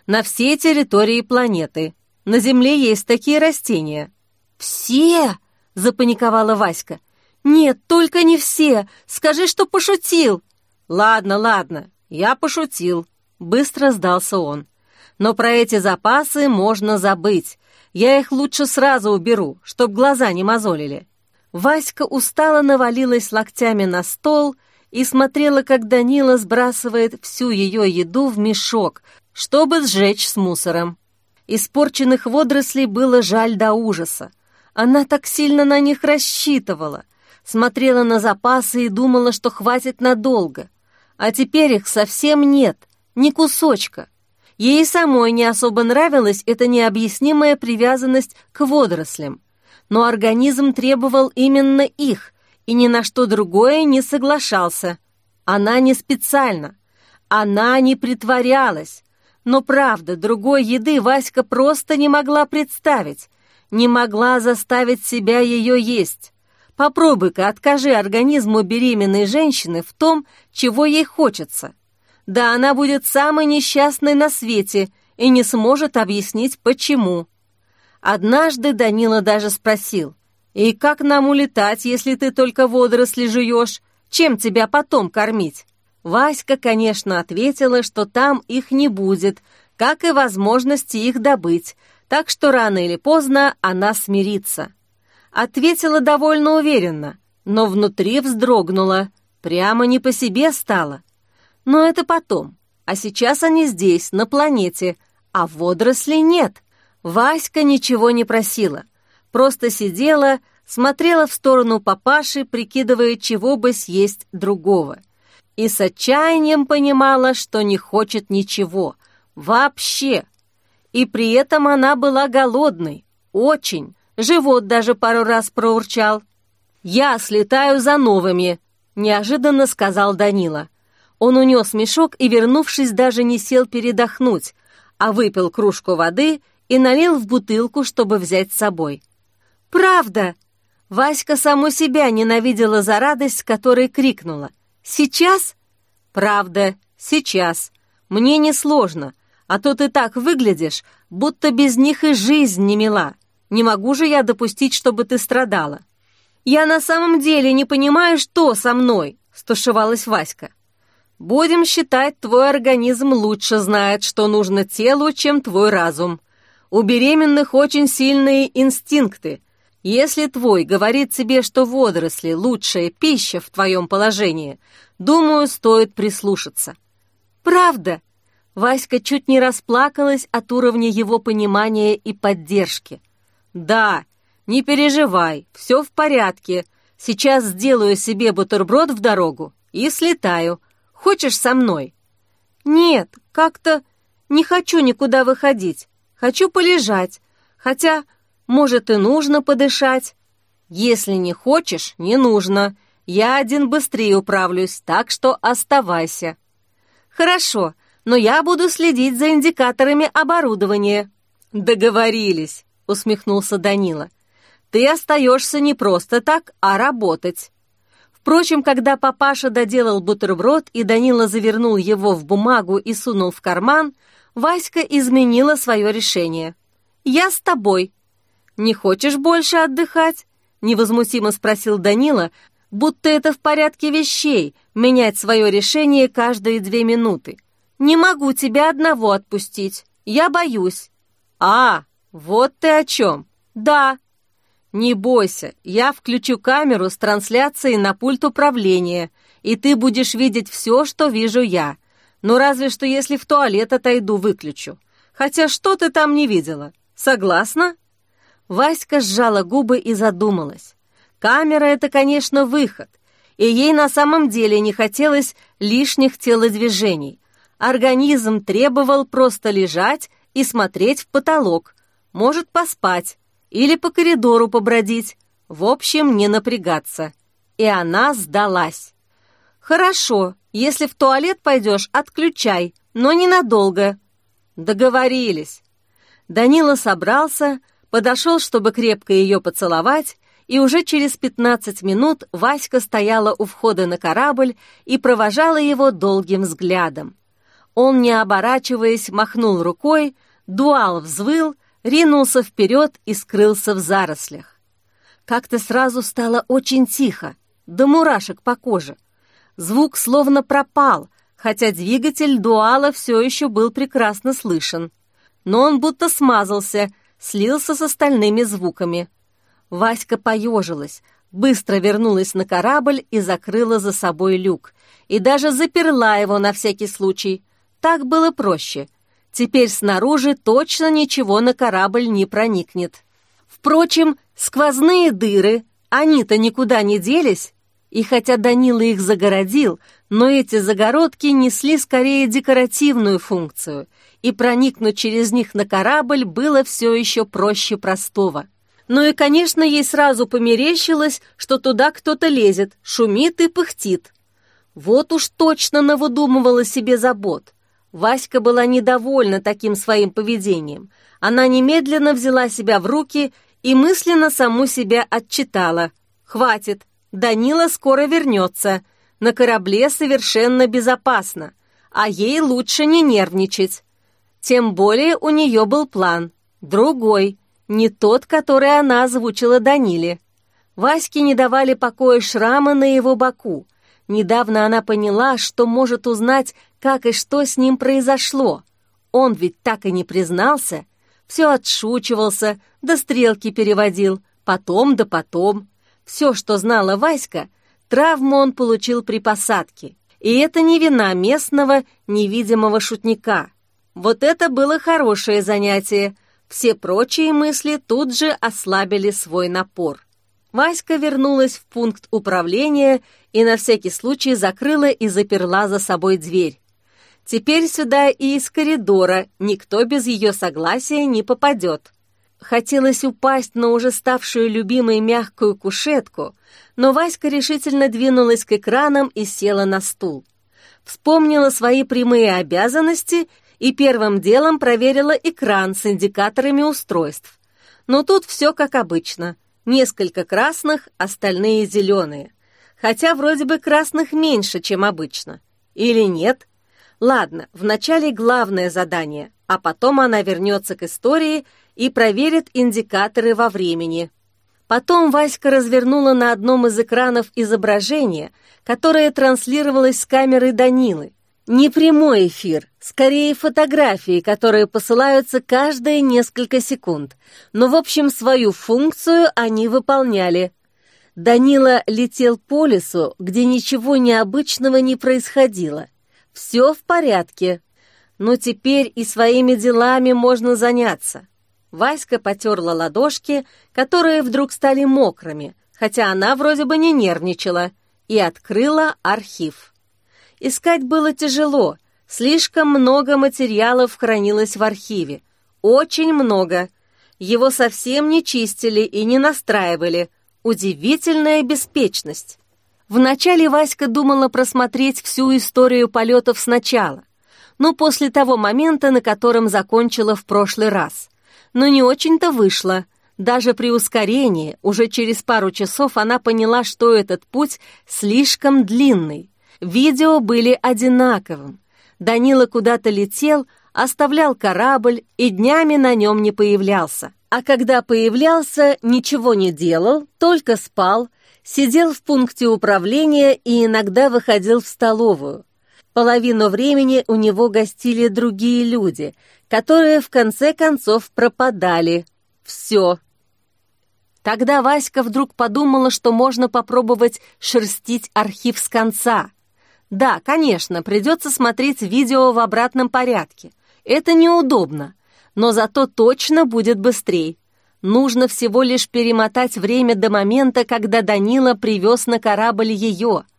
На всей территории планеты. На Земле есть такие растения. «Все?» — запаниковала Васька. «Нет, только не все. Скажи, что пошутил». «Ладно, ладно, я пошутил», — быстро сдался он. «Но про эти запасы можно забыть. Я их лучше сразу уберу, чтоб глаза не мозолили». Васька устало навалилась локтями на стол и смотрела, как Данила сбрасывает всю ее еду в мешок, чтобы сжечь с мусором. Испорченных водорослей было жаль до ужаса. Она так сильно на них рассчитывала. Смотрела на запасы и думала, что хватит надолго. А теперь их совсем нет, ни кусочка. Ей самой не особо нравилась эта необъяснимая привязанность к водорослям но организм требовал именно их и ни на что другое не соглашался. Она не специально, она не притворялась. Но правда, другой еды Васька просто не могла представить, не могла заставить себя ее есть. Попробуй-ка откажи организму беременной женщины в том, чего ей хочется. Да она будет самой несчастной на свете и не сможет объяснить, почему. Однажды Данила даже спросил, «И как нам улетать, если ты только водоросли жуешь? Чем тебя потом кормить?» Васька, конечно, ответила, что там их не будет, как и возможности их добыть, так что рано или поздно она смирится. Ответила довольно уверенно, но внутри вздрогнула, прямо не по себе стало. Но это потом, а сейчас они здесь, на планете, а водорослей нет. Васька ничего не просила, просто сидела, смотрела в сторону папаши, прикидывая, чего бы съесть другого. И с отчаянием понимала, что не хочет ничего. Вообще. И при этом она была голодной. Очень. Живот даже пару раз проурчал. «Я слетаю за новыми», — неожиданно сказал Данила. Он унес мешок и, вернувшись, даже не сел передохнуть, а выпил кружку воды — и налил в бутылку, чтобы взять с собой. «Правда!» Васька саму себя ненавидела за радость, которой крикнула. «Сейчас?» «Правда, сейчас. Мне несложно, а то ты так выглядишь, будто без них и жизнь не мила. Не могу же я допустить, чтобы ты страдала». «Я на самом деле не понимаю, что со мной», — стушевалась Васька. «Будем считать, твой организм лучше знает, что нужно телу, чем твой разум», у беременных очень сильные инстинкты. Если твой говорит тебе, что водоросли – лучшая пища в твоем положении, думаю, стоит прислушаться. Правда? Васька чуть не расплакалась от уровня его понимания и поддержки. Да, не переживай, все в порядке. Сейчас сделаю себе бутерброд в дорогу и слетаю. Хочешь со мной? Нет, как-то не хочу никуда выходить. Хочу полежать, хотя, может, и нужно подышать. Если не хочешь, не нужно. Я один быстрее управлюсь, так что оставайся. Хорошо, но я буду следить за индикаторами оборудования. Договорились, усмехнулся Данила. Ты остаешься не просто так, а работать. Впрочем, когда папаша доделал бутерброд и Данила завернул его в бумагу и сунул в карман, Васька изменила свое решение. «Я с тобой». «Не хочешь больше отдыхать?» — невозмутимо спросил Данила, будто это в порядке вещей, менять свое решение каждые две минуты. «Не могу тебя одного отпустить. Я боюсь». «А, вот ты о чем. Да». «Не бойся, я включу камеру с трансляцией на пульт управления, и ты будешь видеть все, что вижу я. Ну, разве что если в туалет отойду, выключу. Хотя что ты там не видела? Согласна?» Васька сжала губы и задумалась. Камера — это, конечно, выход, и ей на самом деле не хотелось лишних телодвижений. Организм требовал просто лежать и смотреть в потолок, может поспать или по коридору побродить, в общем, не напрягаться. И она сдалась. «Хорошо, если в туалет пойдешь, отключай, но ненадолго». «Договорились». Данила собрался, подошел, чтобы крепко ее поцеловать, и уже через 15 минут Васька стояла у входа на корабль и провожала его долгим взглядом. Он, не оборачиваясь, махнул рукой, дуал взвыл, ринулся вперед и скрылся в зарослях. Как-то сразу стало очень тихо, до мурашек по коже. Звук словно пропал, хотя двигатель дуала все еще был прекрасно слышен. Но он будто смазался, слился с остальными звуками. Васька поежилась, быстро вернулась на корабль и закрыла за собой люк. И даже заперла его на всякий случай. Так было проще. Теперь снаружи точно ничего на корабль не проникнет. Впрочем, сквозные дыры, они-то никуда не делись, и хотя Данила их загородил, но эти загородки несли скорее декоративную функцию, и проникнуть через них на корабль было все еще проще простого. Ну и, конечно, ей сразу померещилось, что туда кто-то лезет, шумит и пыхтит. Вот уж точно навыдумывала себе забот. Васька была недовольна таким своим поведением. Она немедленно взяла себя в руки и мысленно саму себя отчитала. «Хватит, Данила скоро вернется. На корабле совершенно безопасно, а ей лучше не нервничать. Тем более у нее был план. Другой, не тот, который она озвучила Даниле. Ваське не давали покоя шрамы на его боку. Недавно она поняла, что может узнать, как и что с ним произошло. Он ведь так и не признался. Все отшучивался, да стрелки переводил. Потом да потом. Все, что знала Васька, травму он получил при посадке. И это не вина местного невидимого шутника. Вот это было хорошее занятие. Все прочие мысли тут же ослабили свой напор. Васька вернулась в пункт управления и на всякий случай закрыла и заперла за собой дверь. Теперь сюда и из коридора никто без ее согласия не попадет. Хотелось упасть на уже ставшую любимой мягкую кушетку, но Васька решительно двинулась к экранам и села на стул. Вспомнила свои прямые обязанности и первым делом проверила экран с индикаторами устройств. Но тут все как обычно. Несколько красных, остальные зеленые. Хотя вроде бы красных меньше, чем обычно. Или нет? Ладно, вначале главное задание, а потом она вернется к истории и проверит индикаторы во времени. Потом Васька развернула на одном из экранов изображение, которое транслировалось с камеры Данилы. Не прямой эфир, скорее фотографии, которые посылаются каждые несколько секунд. Но, в общем, свою функцию они выполняли. Данила летел по лесу, где ничего необычного не происходило. Все в порядке. Но теперь и своими делами можно заняться. Васька потерла ладошки, которые вдруг стали мокрыми, хотя она вроде бы не нервничала, и открыла архив. Искать было тяжело, слишком много материалов хранилось в архиве. Очень много. Его совсем не чистили и не настраивали. Удивительная беспечность. Вначале Васька думала просмотреть всю историю полетов сначала, но после того момента, на котором закончила в прошлый раз — но не очень-то вышло. Даже при ускорении, уже через пару часов она поняла, что этот путь слишком длинный. Видео были одинаковым. Данила куда-то летел, оставлял корабль и днями на нем не появлялся. А когда появлялся, ничего не делал, только спал, сидел в пункте управления и иногда выходил в столовую. Половину времени у него гостили другие люди, которые в конце концов пропадали. Все. Тогда Васька вдруг подумала, что можно попробовать шерстить архив с конца. Да, конечно, придется смотреть видео в обратном порядке. Это неудобно, но зато точно будет быстрее. Нужно всего лишь перемотать время до момента, когда Данила привез на корабль ее —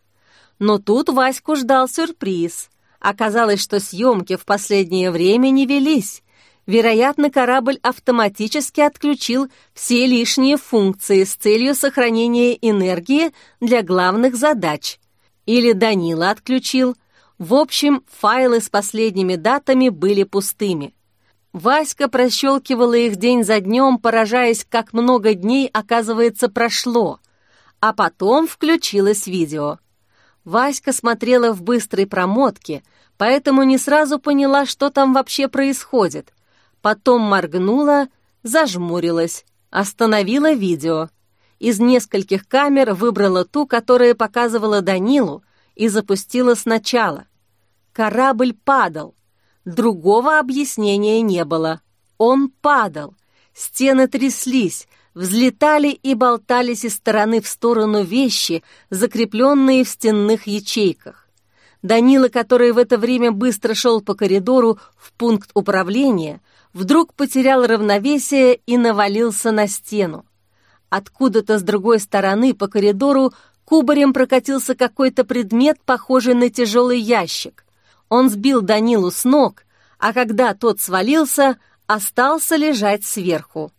но тут Ваську ждал сюрприз. Оказалось, что съемки в последнее время не велись. Вероятно, корабль автоматически отключил все лишние функции с целью сохранения энергии для главных задач. Или Данила отключил. В общем, файлы с последними датами были пустыми. Васька прощелкивала их день за днем, поражаясь, как много дней, оказывается, прошло. А потом включилось видео. Васька смотрела в быстрой промотке, поэтому не сразу поняла, что там вообще происходит. Потом моргнула, зажмурилась, остановила видео. Из нескольких камер выбрала ту, которая показывала Данилу, и запустила сначала. Корабль падал. Другого объяснения не было. Он падал. Стены тряслись, взлетали и болтались из стороны в сторону вещи, закрепленные в стенных ячейках. Данила, который в это время быстро шел по коридору в пункт управления, вдруг потерял равновесие и навалился на стену. Откуда-то с другой стороны по коридору кубарем прокатился какой-то предмет, похожий на тяжелый ящик. Он сбил Данилу с ног, а когда тот свалился, остался лежать сверху.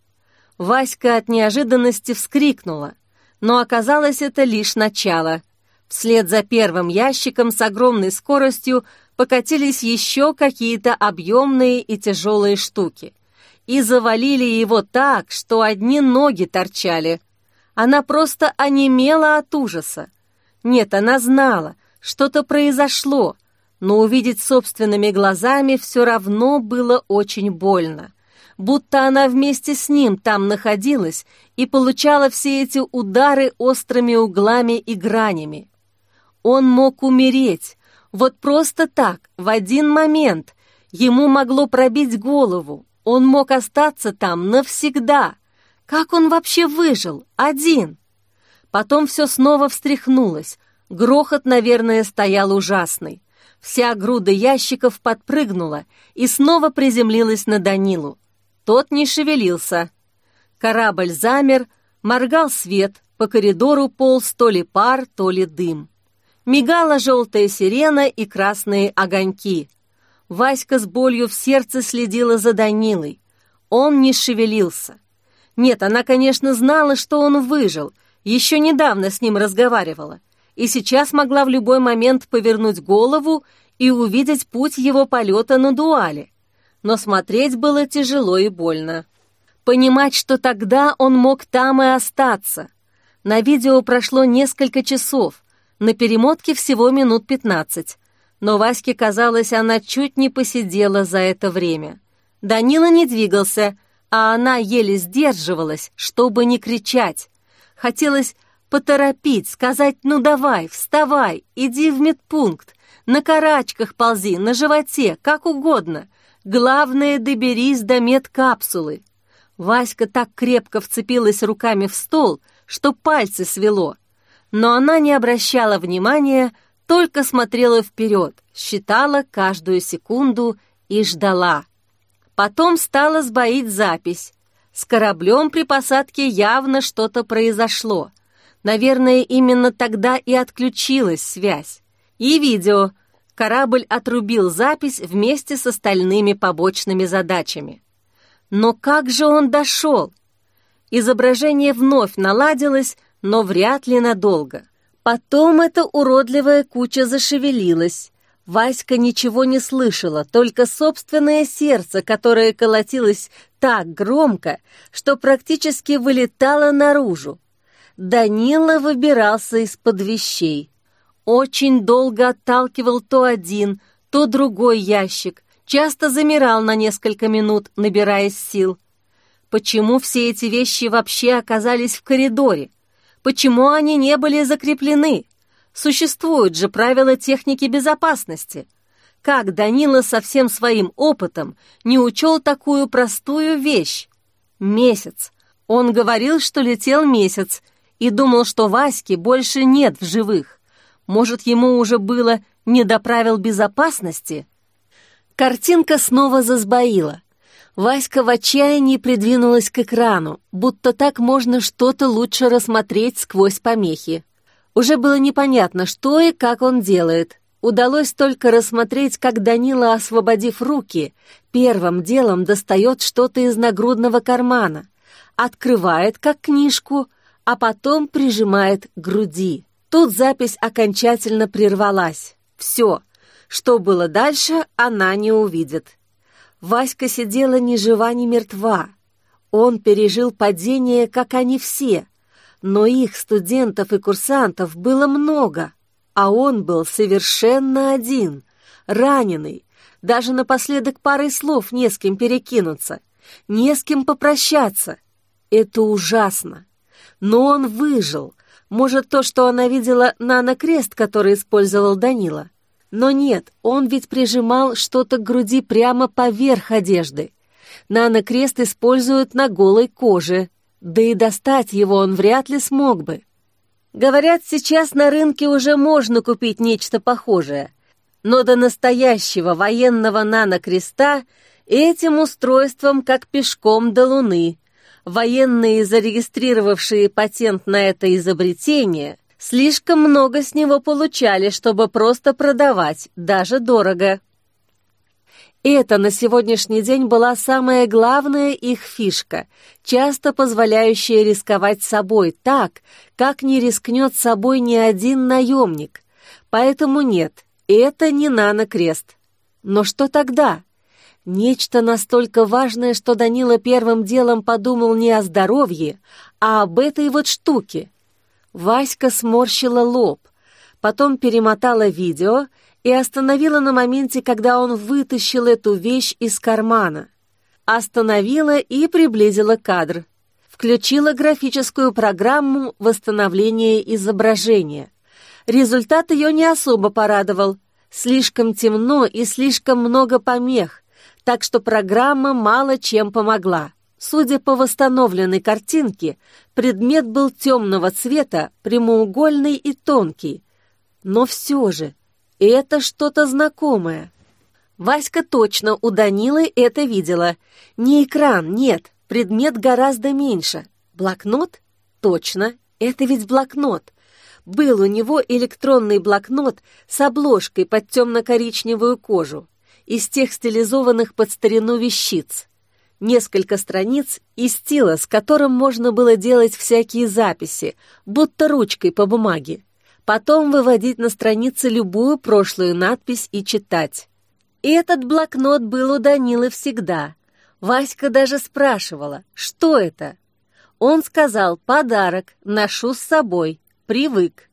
Васька от неожиданности вскрикнула, но оказалось это лишь начало. Вслед за первым ящиком с огромной скоростью покатились еще какие-то объемные и тяжелые штуки. И завалили его так, что одни ноги торчали. Она просто онемела от ужаса. Нет, она знала, что-то произошло — но увидеть собственными глазами все равно было очень больно. Будто она вместе с ним там находилась и получала все эти удары острыми углами и гранями. Он мог умереть, вот просто так, в один момент. Ему могло пробить голову, он мог остаться там навсегда. Как он вообще выжил, один? Потом все снова встряхнулось, грохот, наверное, стоял ужасный. Вся груда ящиков подпрыгнула и снова приземлилась на Данилу. Тот не шевелился. Корабль замер, моргал свет, по коридору полз то ли пар, то ли дым. Мигала желтая сирена и красные огоньки. Васька с болью в сердце следила за Данилой. Он не шевелился. Нет, она, конечно, знала, что он выжил, еще недавно с ним разговаривала и сейчас могла в любой момент повернуть голову и увидеть путь его полета на дуале. Но смотреть было тяжело и больно. Понимать, что тогда он мог там и остаться. На видео прошло несколько часов, на перемотке всего минут пятнадцать. Но Ваське казалось, она чуть не посидела за это время. Данила не двигался, а она еле сдерживалась, чтобы не кричать. Хотелось Поторопить, сказать «ну давай, вставай, иди в медпункт, на карачках ползи, на животе, как угодно. Главное, доберись до медкапсулы». Васька так крепко вцепилась руками в стол, что пальцы свело. Но она не обращала внимания, только смотрела вперед, считала каждую секунду и ждала. Потом стала сбоить запись. С кораблем при посадке явно что-то произошло. Наверное, именно тогда и отключилась связь. И видео. Корабль отрубил запись вместе с остальными побочными задачами. Но как же он дошел? Изображение вновь наладилось, но вряд ли надолго. Потом эта уродливая куча зашевелилась. Васька ничего не слышала, только собственное сердце, которое колотилось так громко, что практически вылетало наружу. Данила выбирался из-под вещей. Очень долго отталкивал то один, то другой ящик, часто замирал на несколько минут, набираясь сил. Почему все эти вещи вообще оказались в коридоре? Почему они не были закреплены? Существуют же правила техники безопасности. Как Данила со всем своим опытом не учел такую простую вещь? Месяц. Он говорил, что летел месяц, и думал, что Васьки больше нет в живых. Может, ему уже было не до правил безопасности? Картинка снова засбоила. Васька в отчаянии придвинулась к экрану, будто так можно что-то лучше рассмотреть сквозь помехи. Уже было непонятно, что и как он делает. Удалось только рассмотреть, как Данила, освободив руки, первым делом достает что-то из нагрудного кармана, открывает как книжку, а потом прижимает к груди. Тут запись окончательно прервалась. Все, что было дальше, она не увидит. Васька сидела ни жива, ни мертва. Он пережил падение, как они все, но их, студентов и курсантов, было много, а он был совершенно один, раненый, даже напоследок парой слов не с кем перекинуться, не с кем попрощаться. Это ужасно. Но он выжил. Может, то, что она видела нанокрест, который использовал Данила. Но нет, он ведь прижимал что-то к груди прямо поверх одежды. Нанокрест используют на голой коже, да и достать его он вряд ли смог бы. Говорят, сейчас на рынке уже можно купить нечто похожее, но до настоящего военного нанокреста этим устройством как пешком до Луны. Военные, зарегистрировавшие патент на это изобретение, слишком много с него получали, чтобы просто продавать, даже дорого. Это на сегодняшний день была самая главная их фишка, часто позволяющая рисковать собой так, как не рискнет собой ни один наемник. Поэтому нет, это не нанокрест. Но что тогда? Нечто настолько важное, что Данила первым делом подумал не о здоровье, а об этой вот штуке. Васька сморщила лоб, потом перемотала видео и остановила на моменте, когда он вытащил эту вещь из кармана. Остановила и приблизила кадр. Включила графическую программу восстановления изображения. Результат ее не особо порадовал. Слишком темно и слишком много помех, так что программа мало чем помогла. Судя по восстановленной картинке, предмет был темного цвета, прямоугольный и тонкий. Но все же, это что-то знакомое. Васька точно у Данилы это видела. Не экран, нет, предмет гораздо меньше. Блокнот? Точно, это ведь блокнот. Был у него электронный блокнот с обложкой под темно-коричневую кожу, из тех стилизованных под старину вещиц. Несколько страниц и стила, с которым можно было делать всякие записи, будто ручкой по бумаге потом выводить на странице любую прошлую надпись и читать. Этот блокнот был у Данилы всегда. Васька даже спрашивала, что это? Он сказал, подарок, ношу с собой, привык.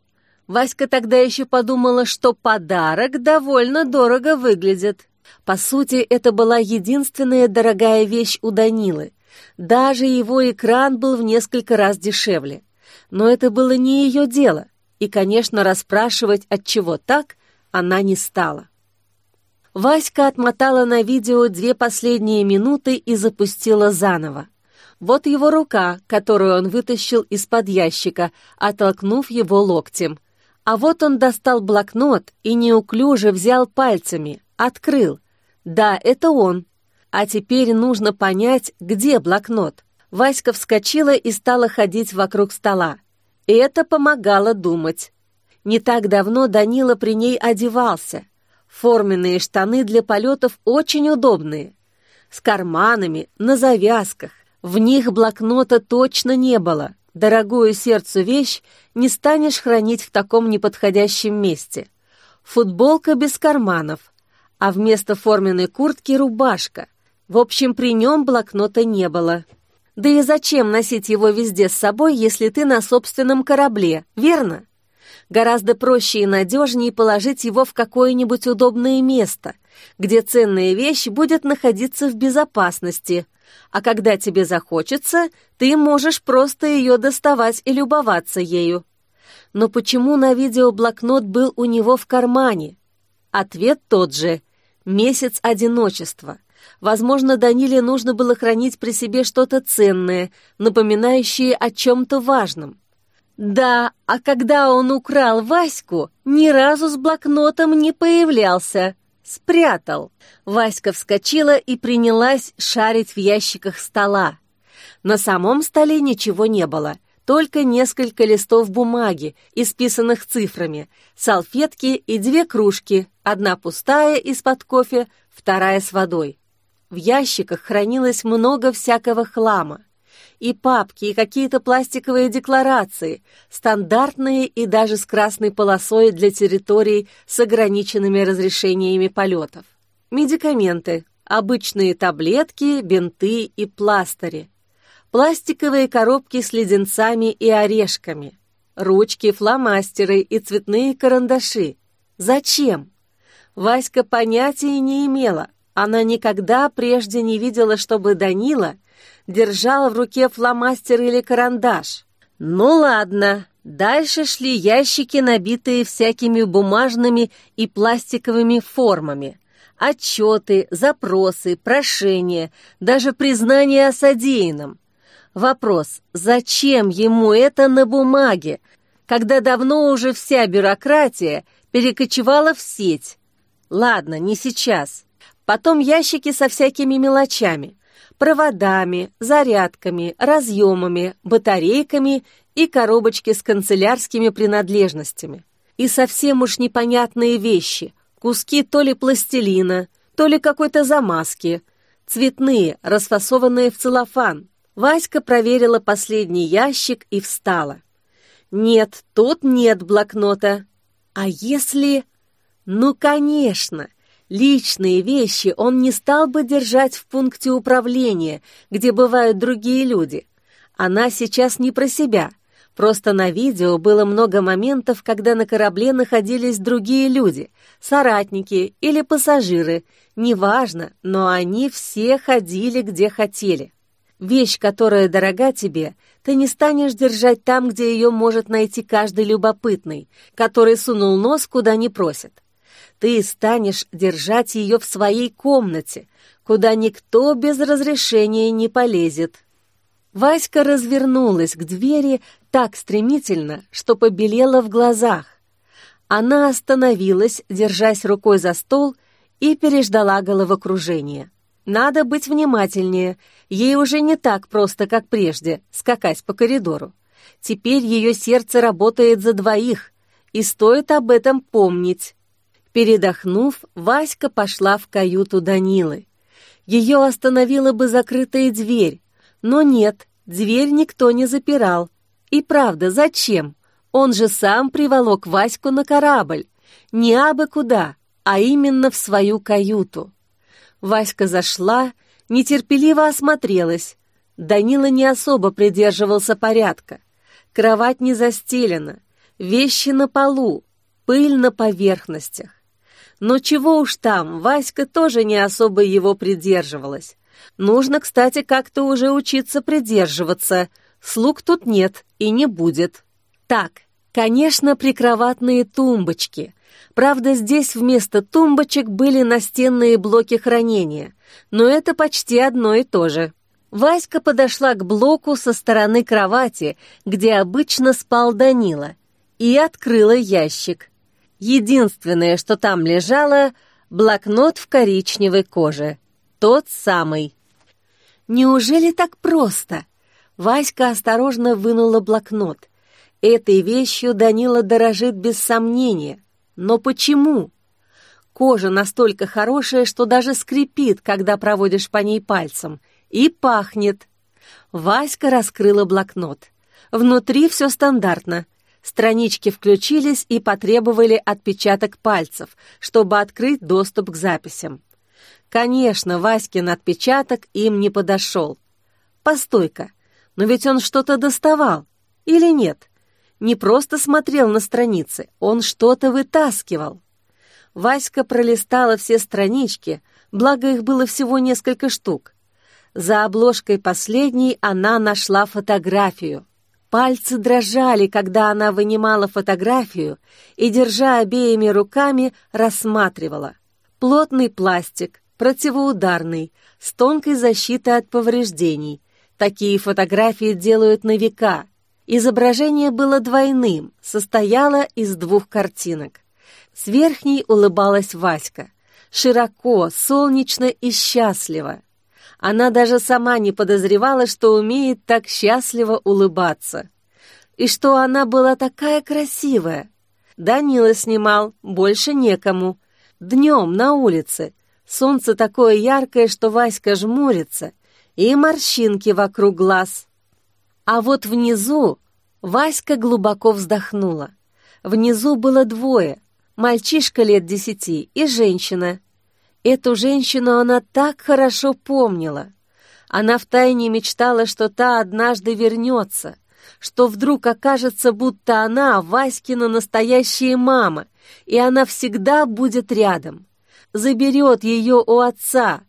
Васька тогда еще подумала, что подарок довольно дорого выглядит. По сути, это была единственная дорогая вещь у Данилы. Даже его экран был в несколько раз дешевле. Но это было не ее дело и, конечно, расспрашивать, от чего так, она не стала. Васька отмотала на видео две последние минуты и запустила заново. Вот его рука, которую он вытащил из-под ящика, оттолкнув его локтем. А вот он достал блокнот и неуклюже взял пальцами, открыл. Да, это он. А теперь нужно понять, где блокнот. Васька вскочила и стала ходить вокруг стола. Это помогало думать. Не так давно Данила при ней одевался. Форменные штаны для полетов очень удобные. С карманами, на завязках. В них блокнота точно не было. Дорогую сердцу вещь не станешь хранить в таком неподходящем месте. Футболка без карманов, а вместо форменной куртки рубашка. В общем, при нем блокнота не было. Да и зачем носить его везде с собой, если ты на собственном корабле, верно? Гораздо проще и надежнее положить его в какое-нибудь удобное место, где ценная вещь будет находиться в безопасности, а когда тебе захочется, ты можешь просто ее доставать и любоваться ею. Но почему на видео блокнот был у него в кармане? Ответ тот же — месяц одиночества. Возможно, Даниле нужно было хранить при себе что-то ценное, напоминающее о чем-то важном. Да, а когда он украл Ваську, ни разу с блокнотом не появлялся. Спрятал. Васька вскочила и принялась шарить в ящиках стола. На самом столе ничего не было, только несколько листов бумаги, исписанных цифрами, салфетки и две кружки, одна пустая из-под кофе, вторая с водой. В ящиках хранилось много всякого хлама. И папки, и какие-то пластиковые декларации, стандартные и даже с красной полосой для территорий с ограниченными разрешениями полетов. Медикаменты, Обычные таблетки, бинты и пластыри. Пластиковые коробки с леденцами и орешками. Ручки, фломастеры и цветные карандаши. Зачем? Васька понятия не имела. Она никогда прежде не видела, чтобы Данила держал в руке фломастер или карандаш. Ну ладно, дальше шли ящики, набитые всякими бумажными и пластиковыми формами. Отчеты, запросы, прошения, даже признание о содеянном. Вопрос, зачем ему это на бумаге, когда давно уже вся бюрократия перекочевала в сеть? Ладно, не сейчас. Потом ящики со всякими мелочами проводами, зарядками, разъемами, батарейками и коробочки с канцелярскими принадлежностями. И совсем уж непонятные вещи, куски то ли пластилина, то ли какой-то замазки, цветные, расфасованные в целлофан. Васька проверила последний ящик и встала. Нет, тут нет блокнота. А если... Ну, конечно, Личные вещи он не стал бы держать в пункте управления, где бывают другие люди. Она сейчас не про себя. Просто на видео было много моментов, когда на корабле находились другие люди, соратники или пассажиры, неважно, но они все ходили где хотели. Вещь, которая дорога тебе, ты не станешь держать там, где ее может найти каждый любопытный, который сунул нос куда не просит ты станешь держать ее в своей комнате, куда никто без разрешения не полезет. Васька развернулась к двери так стремительно, что побелела в глазах. Она остановилась, держась рукой за стол, и переждала головокружение. Надо быть внимательнее, ей уже не так просто, как прежде, скакать по коридору. Теперь ее сердце работает за двоих, и стоит об этом помнить. Передохнув, Васька пошла в каюту Данилы. Ее остановила бы закрытая дверь, но нет, дверь никто не запирал. И правда, зачем? Он же сам приволок Ваську на корабль. Не абы куда, а именно в свою каюту. Васька зашла, нетерпеливо осмотрелась. Данила не особо придерживался порядка. Кровать не застелена, вещи на полу, пыль на поверхностях. Но чего уж там, Васька тоже не особо его придерживалась. Нужно, кстати, как-то уже учиться придерживаться. Слуг тут нет и не будет. Так, конечно, прикроватные тумбочки. Правда, здесь вместо тумбочек были настенные блоки хранения, но это почти одно и то же. Васька подошла к блоку со стороны кровати, где обычно спал Данила, и открыла ящик. Единственное, что там лежало, блокнот в коричневой коже. Тот самый. Неужели так просто? Васька осторожно вынула блокнот. Этой вещью Данила дорожит без сомнения. Но почему? Кожа настолько хорошая, что даже скрипит, когда проводишь по ней пальцем. И пахнет. Васька раскрыла блокнот. Внутри все стандартно. Странички включились и потребовали отпечаток пальцев, чтобы открыть доступ к записям. Конечно, Васькин отпечаток им не подошел. Постой-ка, но ведь он что-то доставал. Или нет? Не просто смотрел на страницы, он что-то вытаскивал. Васька пролистала все странички, благо их было всего несколько штук. За обложкой последней она нашла фотографию — Пальцы дрожали, когда она вынимала фотографию и, держа обеими руками, рассматривала. Плотный пластик, противоударный, с тонкой защитой от повреждений. Такие фотографии делают на века. Изображение было двойным, состояло из двух картинок. С верхней улыбалась Васька. Широко, солнечно и счастливо. Она даже сама не подозревала, что умеет так счастливо улыбаться. И что она была такая красивая. Данила снимал, больше некому. Днем на улице. Солнце такое яркое, что Васька жмурится, и морщинки вокруг глаз. А вот внизу Васька глубоко вздохнула. Внизу было двое, мальчишка лет десяти и женщина. Эту женщину она так хорошо помнила. Она втайне мечтала, что та однажды вернется, что вдруг окажется, будто она Васькина настоящая мама, и она всегда будет рядом. Заберет ее у отца,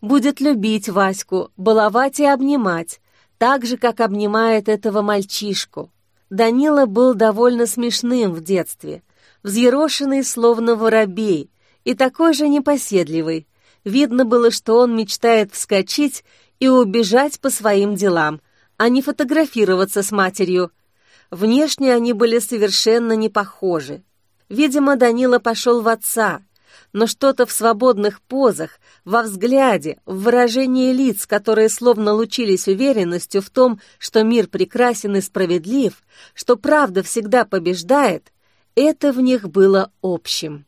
будет любить Ваську, баловать и обнимать, так же, как обнимает этого мальчишку. Данила был довольно смешным в детстве, взъерошенный, словно воробей, и такой же непоседливый. Видно было, что он мечтает вскочить и убежать по своим делам, а не фотографироваться с матерью. Внешне они были совершенно не похожи. Видимо, Данила пошел в отца, но что-то в свободных позах, во взгляде, в выражении лиц, которые словно лучились уверенностью в том, что мир прекрасен и справедлив, что правда всегда побеждает, это в них было общим.